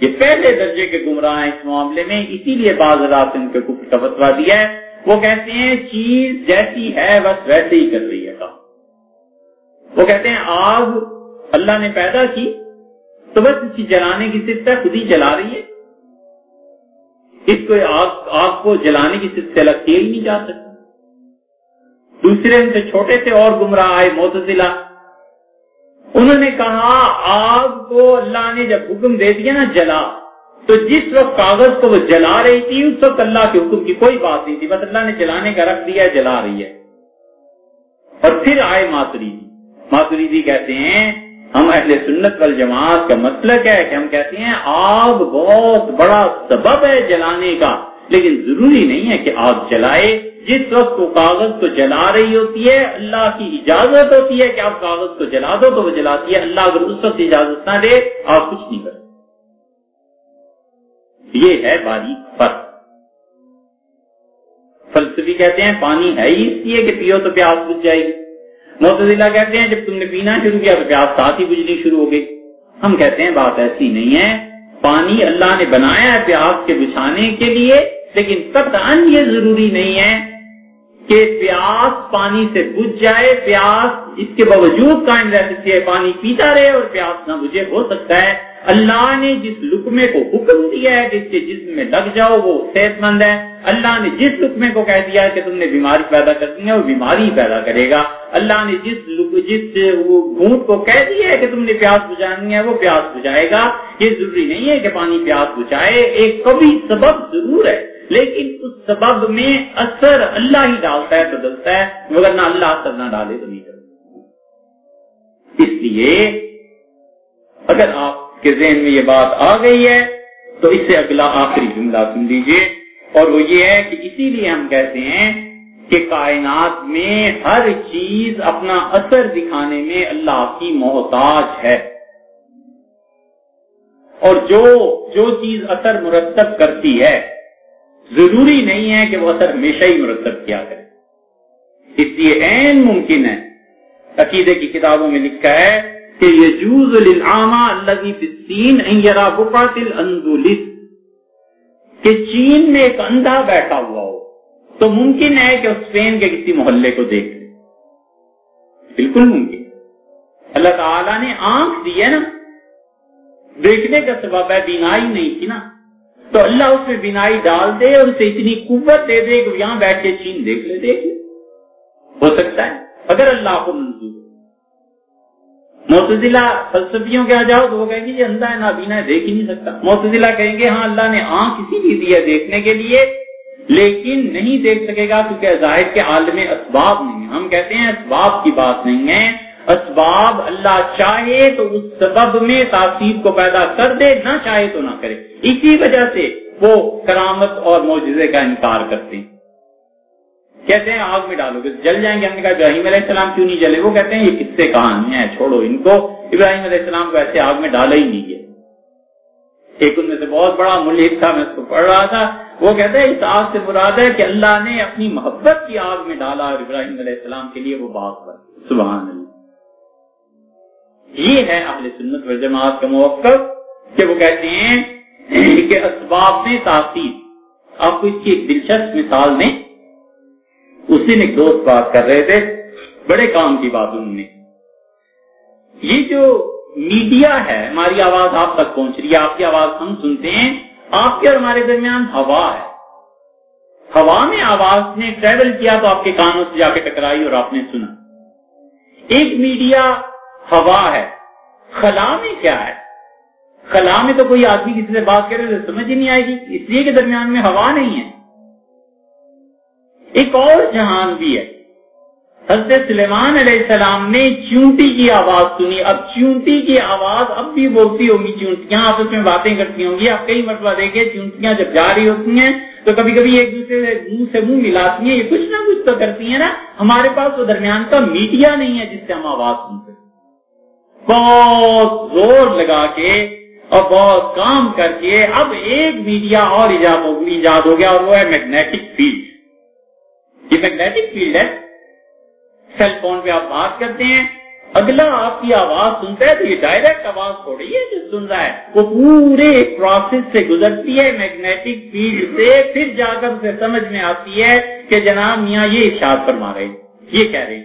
یہ پہلے درجے کے گمراہ ہیں اس معاملے میں، اسی لیے بعض رات ان کے کچھ کا فتوا دیا ہے۔ وہ کہتے ہیں، چیز جیسی ہے، بس ویسے ہی کر رہی ہے۔ کام وہ کہتے ہیں، آگ اللہ نے پیدا کی۔ تو بس اس جلانے کی صرف خود ہی جلا رہی ہے۔ اس کو آگ آگ کو جلانے کی صرف الگ کیا ہی نہیں جا سکتا۔ دوسرے ان سے چھوٹے سے اور گمراہ آئے موتزلہ انہوں نے کہا آگ کو اللہ نے جب حکم دے دیا نا جلا، تو جس وقت کاغذ کو وہ جلا رہی تھی، اس وقت اللہ کے حکم کی کوئی بات نہیں تھی۔ بس اللہ نے جلانے کا رکھ دیا، جلا رہی ہے۔ اور پھر آئے ماتریدی۔ ماتریدی کہتے ہیں ہم اہل سنت وال جماعت کا مطلب ہے کہ ہم کہتے ہیں آگ بہت بڑا سبب ہے جلانے کا، لیکن ضروری نہیں ہے کہ آگ جلائے۔ جس وقت وہ کاغذ کو جلا رہی ہوتی ہے، اللہ کی اجازت ہوتی ہے کہ آپ کاغذ کو جلا دو تو وہ جلاتی ہے۔ اللہ اگر اس وقت اجازت نہ دے، آپ کچھ نہیں کرتے یہ ہے باریک فرق۔ فلسفی کہتے ہیں، پانی ہے ہی اس لیے کہ پیو تو پیاس بجھ جائے گی۔ موتلا کہتے ہیں، جب تم نے پینا شروع کیا تو پیاس ساتھ ہی بجنی شروع ہو گئی۔ ہم کہتے ہیں، بات ایسی نہیں ہے۔ پانی اللہ نے بنایا ہے پیاس کے بچھانے کے لیے، لیکن قطعا یہ ضروری نہیں ہے کہ پیاس پانی سے بجھ جائے۔ پیاس اس کے باوجود قائم رہ سکتی ہے، پانی پیتا رہے اور پیاس نہ بجھے۔ ہو سکتا ہے۔ اللہ نے جس لکمے کو حکم دیا ہے کہ اس کے جسم میں لگ جاؤ، وہ صحت مند ہے۔ اللہ نے جس لکمے کو کہہ دیا ہے کہ تم نے بیماری پیدا کرنی ہے، وہ بیماری پیدا کرے گا۔ اللہ نے جس جس گھونٹ کو کہہ دیا ہے کہ تم نے پیاس بجھانی ہے، وہ پیاس بجھائے گا۔ یہ ضروری نہیں ہے کہ پانی پیاس بجھائے، ایک کبھی سبب ضرور ہے۔ لیکن اس سبب میں اثر اللہ ہی ڈالتا ہے، بدلتا ہے۔ مگر نہ اللہ اثر نہ ڈالے تو نہیں۔ اس لیے اگر آپ کے ذہن میں یہ بات آ گئی ہے، تو اس سے اگلا آخری جملہ سن لیجیے اور وہ یہ ہے کہ اسی لیے ہم کہتے ہیں کہ کائنات میں ہر چیز اپنا اثر دکھانے میں اللہ کی محتاج ہے۔ اور جو جو چیز اثر مرتب کرتی ہے، ضروری نہیں ہے کہ وہ اثر ہمیشہ ہی مرتب کیا کرے۔ اس لیے عین ممکن ہے۔ عقیدے کی کتابوں میں لکھا ہے کہ یجوز للعامہ الذي في الصين ان يرى بقعه الاندلس، کہ چین میں ایک اندھا بیٹھا ہوا ہو، تو ممکن ہے کہ اسپین کے کسی محلے کو دیکھ لے۔ بالکل ممکن۔ اللہ تعالی نے آنکھ دی ہے نا، دیکھنے کا سبب ہے، بینائی نہیں تھی نا۔ تو اللہ اس میں بینائی ڈال دے اور اسے اتنی قوت دے دے کہ یہاں بیٹھ کے چین دیکھ لے دیکھ لے۔ ہو سکتا ہے۔ اگر اللہ کو منظور موتزلہ فلسفیوں کے آ جاؤ تو وہ کہیں گے جی یہ ہے نابینا ہے، دیکھ ہی نہیں سکتا۔ موتزلہ کہیں گے ہاں اللہ نے آنکھ اسی لیے دی ہے دیکھنے کے لیے، لیکن نہیں دیکھ سکے گا کیونکہ ظاہر کے عالم اسباب نہیں ہے ہم کہتے ہیں اسباب کی بات نہیں ہے۔ اسباب اللہ چاہے تو اس سبب میں تاثیر کو پیدا کر دے، نہ چاہے تو نہ کرے۔ اسی وجہ سے وہ کرامت اور معجزے کا انکار کرتے ہیں۔ کہتے ہیں آگ میں ڈالو۔ گے جل جائیں گے ہم نے کہا ابراہیم علیہ السلام کیوں نہیں جلے؟ وہ کہتے ہیں یہ کس سے کہانی ہے چھوڑو ان کو۔ ابراہیم علیہ السلام کو ایسے آگ میں ڈالا ہی نہیں ہے ایک ان میں سے بہت بڑا ملک تھا، میں اس کو پڑھ رہا تھا۔ وہ کہتے ہیں اس آگ سے مراد ہے کہ اللہ نے اپنی محبت کی آگ میں ڈالا اور ابراہیم علیہ السلام کے لیے وہ باغ پر سبحان اللہ۔ یہ ہے اہل سنت و جماعت کا موقع کہ وہ کہتے ہیں کہ اسباب میں تاثیر۔ آپ کو اس کی ایک دلچسپ مثال دیں۔ اس دن ایک دوست بات کر رہے تھے، بڑے کام کی بات انہوں نے۔ یہ جو میڈیا ہے، ہماری آواز آپ تک پہنچ رہی ہے، آپ کی آواز ہم سنتے ہیں، آپ کے اور ہمارے درمیان ہوا ہے۔ ہوا میں آواز نے ٹریول کیا تو آپ کے کانوں سے جا کے ٹکرائی اور آپ نے سنا۔ ایک میڈیا ہوا ہے، خلا میں کیا ہے؟ خلا میں تو کوئی آدمی کسی سے بات کرے تو سمجھ ہی نہیں آئے گی، اس لیے کہ درمیان میں ہوا نہیں ہے۔ ایک اور جہان بھی ہے۔ حضرت سلیمان علیہ السلام نے چونٹی کی آواز سنی۔ اب چونٹی کی آواز اب بھی بولتی ہوگی چونٹیاں آپس میں باتیں کرتی ہوں گی۔ آپ کئی مرتبہ دیکھیں چونٹیاں جب جا رہی ہوتی ہیں تو کبھی کبھی ایک دوسرے سے منہ سے منہ ملاتی ہیں، یہ کچھ نہ کچھ تو کرتی ہیں نا۔ ہمارے پاس وہ درمیان کا میڈیا نہیں ہے جس سے ہم آواز سنتے بہت زور لگا کے اور بہت کام کر کے اب ایک میڈیا اور ایجاد ہو گیا اور وہ ہے میگنیٹک فیلڈ۔ یہ میگنیٹک فیلڈ ہے. سیل فون پہ آپ بات کرتے ہیں. اگلا آپ کی آواز سنتا ہے تو یہ ڈائریکٹ آواز تھوڑی ہے جو سن رہا ہے. وہ پورے پروسیس سے گزرتی ہے. میگنیٹک فیلڈ سے پھر جا کر اسے سمجھ میں آتی ہے کہ جناب میاں یہ ارشاد فرما رہے یہ کہہ رہے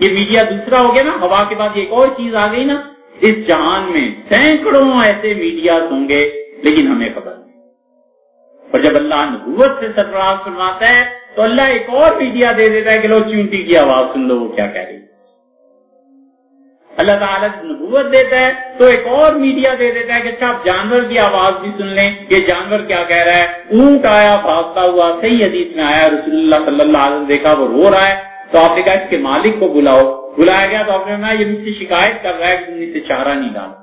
یہ میڈیا دوسرا ہو گیا نا. ہوا کے بعد ایک اور چیز آ گئی نا. اس جہان میں سینکڑوں ایسے میڈیا ہوں گے، لیکن ہمیں خبر نہیں. اور جب اللہ نبوت سے سرفراز فرماتا ہے تو اللہ ایک اور میڈیا دے دیتا ہے کہ لو چونٹی کی آواز سن لو، وہ کیا کہہ رہی اللہ تعالیٰ نبوت دیتا ہے تو ایک اور میڈیا دے دیتا ہے کہ اچھا آپ جانور کی آواز بھی سن لیں۔ کہ جانور کیا کہہ رہا ہے؟ اونٹ آیا، بھاگتا ہوا، صحیح حدیث میں آیا، رسول اللہ صلی اللہ علیہ وسلم دیکھا، وہ رو رہا ہے۔ تو آپ نے کہا، اس کے مالک کو بلاؤ۔ بلایا گیا تو آپ نے کہا یہ مجھ سے شکایت کر رہا ہے کہ مجھ سے چارہ نہیں ڈالا۔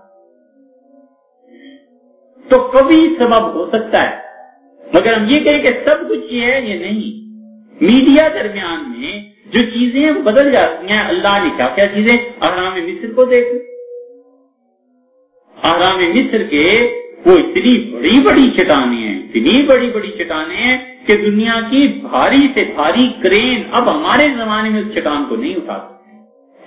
تو کبھی سبب ہو سکتا ہے۔ مگر ہم یہ کہیں کہ سب کچھ یہ ہے، یہ نہیں۔ میڈیا درمیان میں جو چیزیں بدل جاتی ہیں، اللہ نے کیا کیا چیزیں؟ آرام مصر کو دیکھ آرام مصر کے وہ اتنی بڑی بڑی چٹانیں ہیں، اتنی بڑی بڑی چٹانیں ہیں کہ دنیا کی بھاری سے بھاری کرین اب ہمارے زمانے میں اس چٹان کو نہیں اٹھا سکتے۔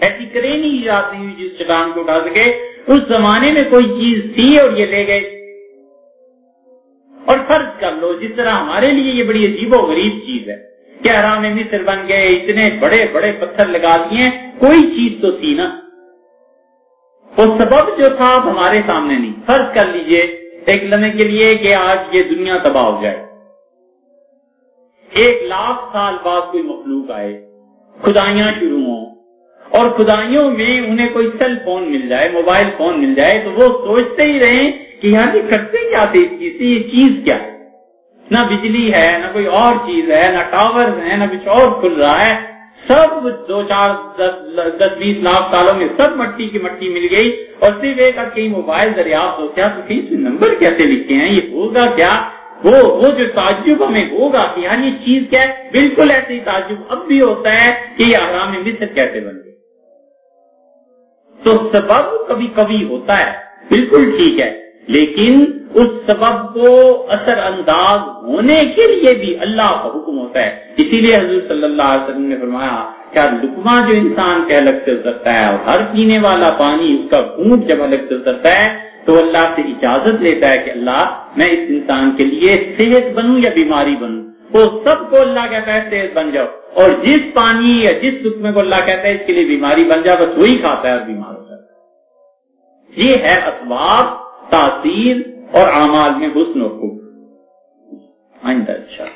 ایسی کرین ہی جاتی ہوئی جس چٹان کو اٹھا سکے۔ اس زمانے میں کوئی چیز تھی اور یہ لے گئے۔ اور فرض کر لو، جس طرح ہمارے لیے یہ بڑی عجیب و غریب چیز ہے۔ کہ حرام مصر بن گئے، اتنے بڑے بڑے پتھر لگا دیے، کوئی چیز تو تھی نا۔ وہ سبب جو تھا اب ہمارے سامنے نہیں۔ فرض کر لیجیے، ایک لمحے کے لیے کہ آج یہ دنیا تباہ ہو جائے۔ ایک لاکھ سال بعد کوئی مخلوق آئے، خدائیاں شروع ہوں، اور خدائیوں میں انہیں کوئی سیل فون مل جائے موبائل فون مل جائے، تو وہ سوچتے ہی رہے کہ یعنی یہاں سے کرتے کیا تھے اس یہ چیز کیا ہے؟ نہ بجلی ہے، نہ کوئی اور چیز ہے، نہ ٹاور ہے نہ کچھ اور کھل رہا ہے۔ سب دو چار دس بیس لاکھ سالوں میں سب مٹی کی مٹی مل گئی اور صرف ایک کہیں موبائل دریافت ہو۔ کیا تو کہیں نمبر کیسے لکھے ہیں؟ یہ ہوگا کیا؟ وہ وہ جو تعجب ہمیں ہوگا کہ یار یہ چیز کیا ہے؟ بالکل ایسے ہی تعجب اب بھی ہوتا ہے کہ یہ آرام مصر کیسے بن گئے تو سبب کبھی کبھی ہوتا ہے۔ بالکل ٹھیک ہے۔ لیکن اس سبب کو اثر انداز ہونے کے لیے بھی اللہ کا حکم ہوتا ہے۔ اسی لیے حضور صلی اللہ علیہ وسلم نے فرمایا، کیا لکما جو انسان کے الگ سے اترتا ہے اور ہر پینے والا پانی اس کا گونٹ جب الگ سے اترتا ہے، تو اللہ سے اجازت لیتا ہے کہ اللہ، میں اس انسان کے لیے صحت بنوں یا بیماری بنوں۔ وہ سب کو اللہ کہتا ہے صحت بن جاؤ۔ اور جس پانی یا جس لکمے کو اللہ کہتا ہے، اس کے لیے بیماری بن جاؤ، بس وہی کھاتا ہے اور بیمار ہو جاتا ہے۔ یہ ہے اسباب، تاثیر اور اعمال میں حسن و خوب۔ آئندہ اچھا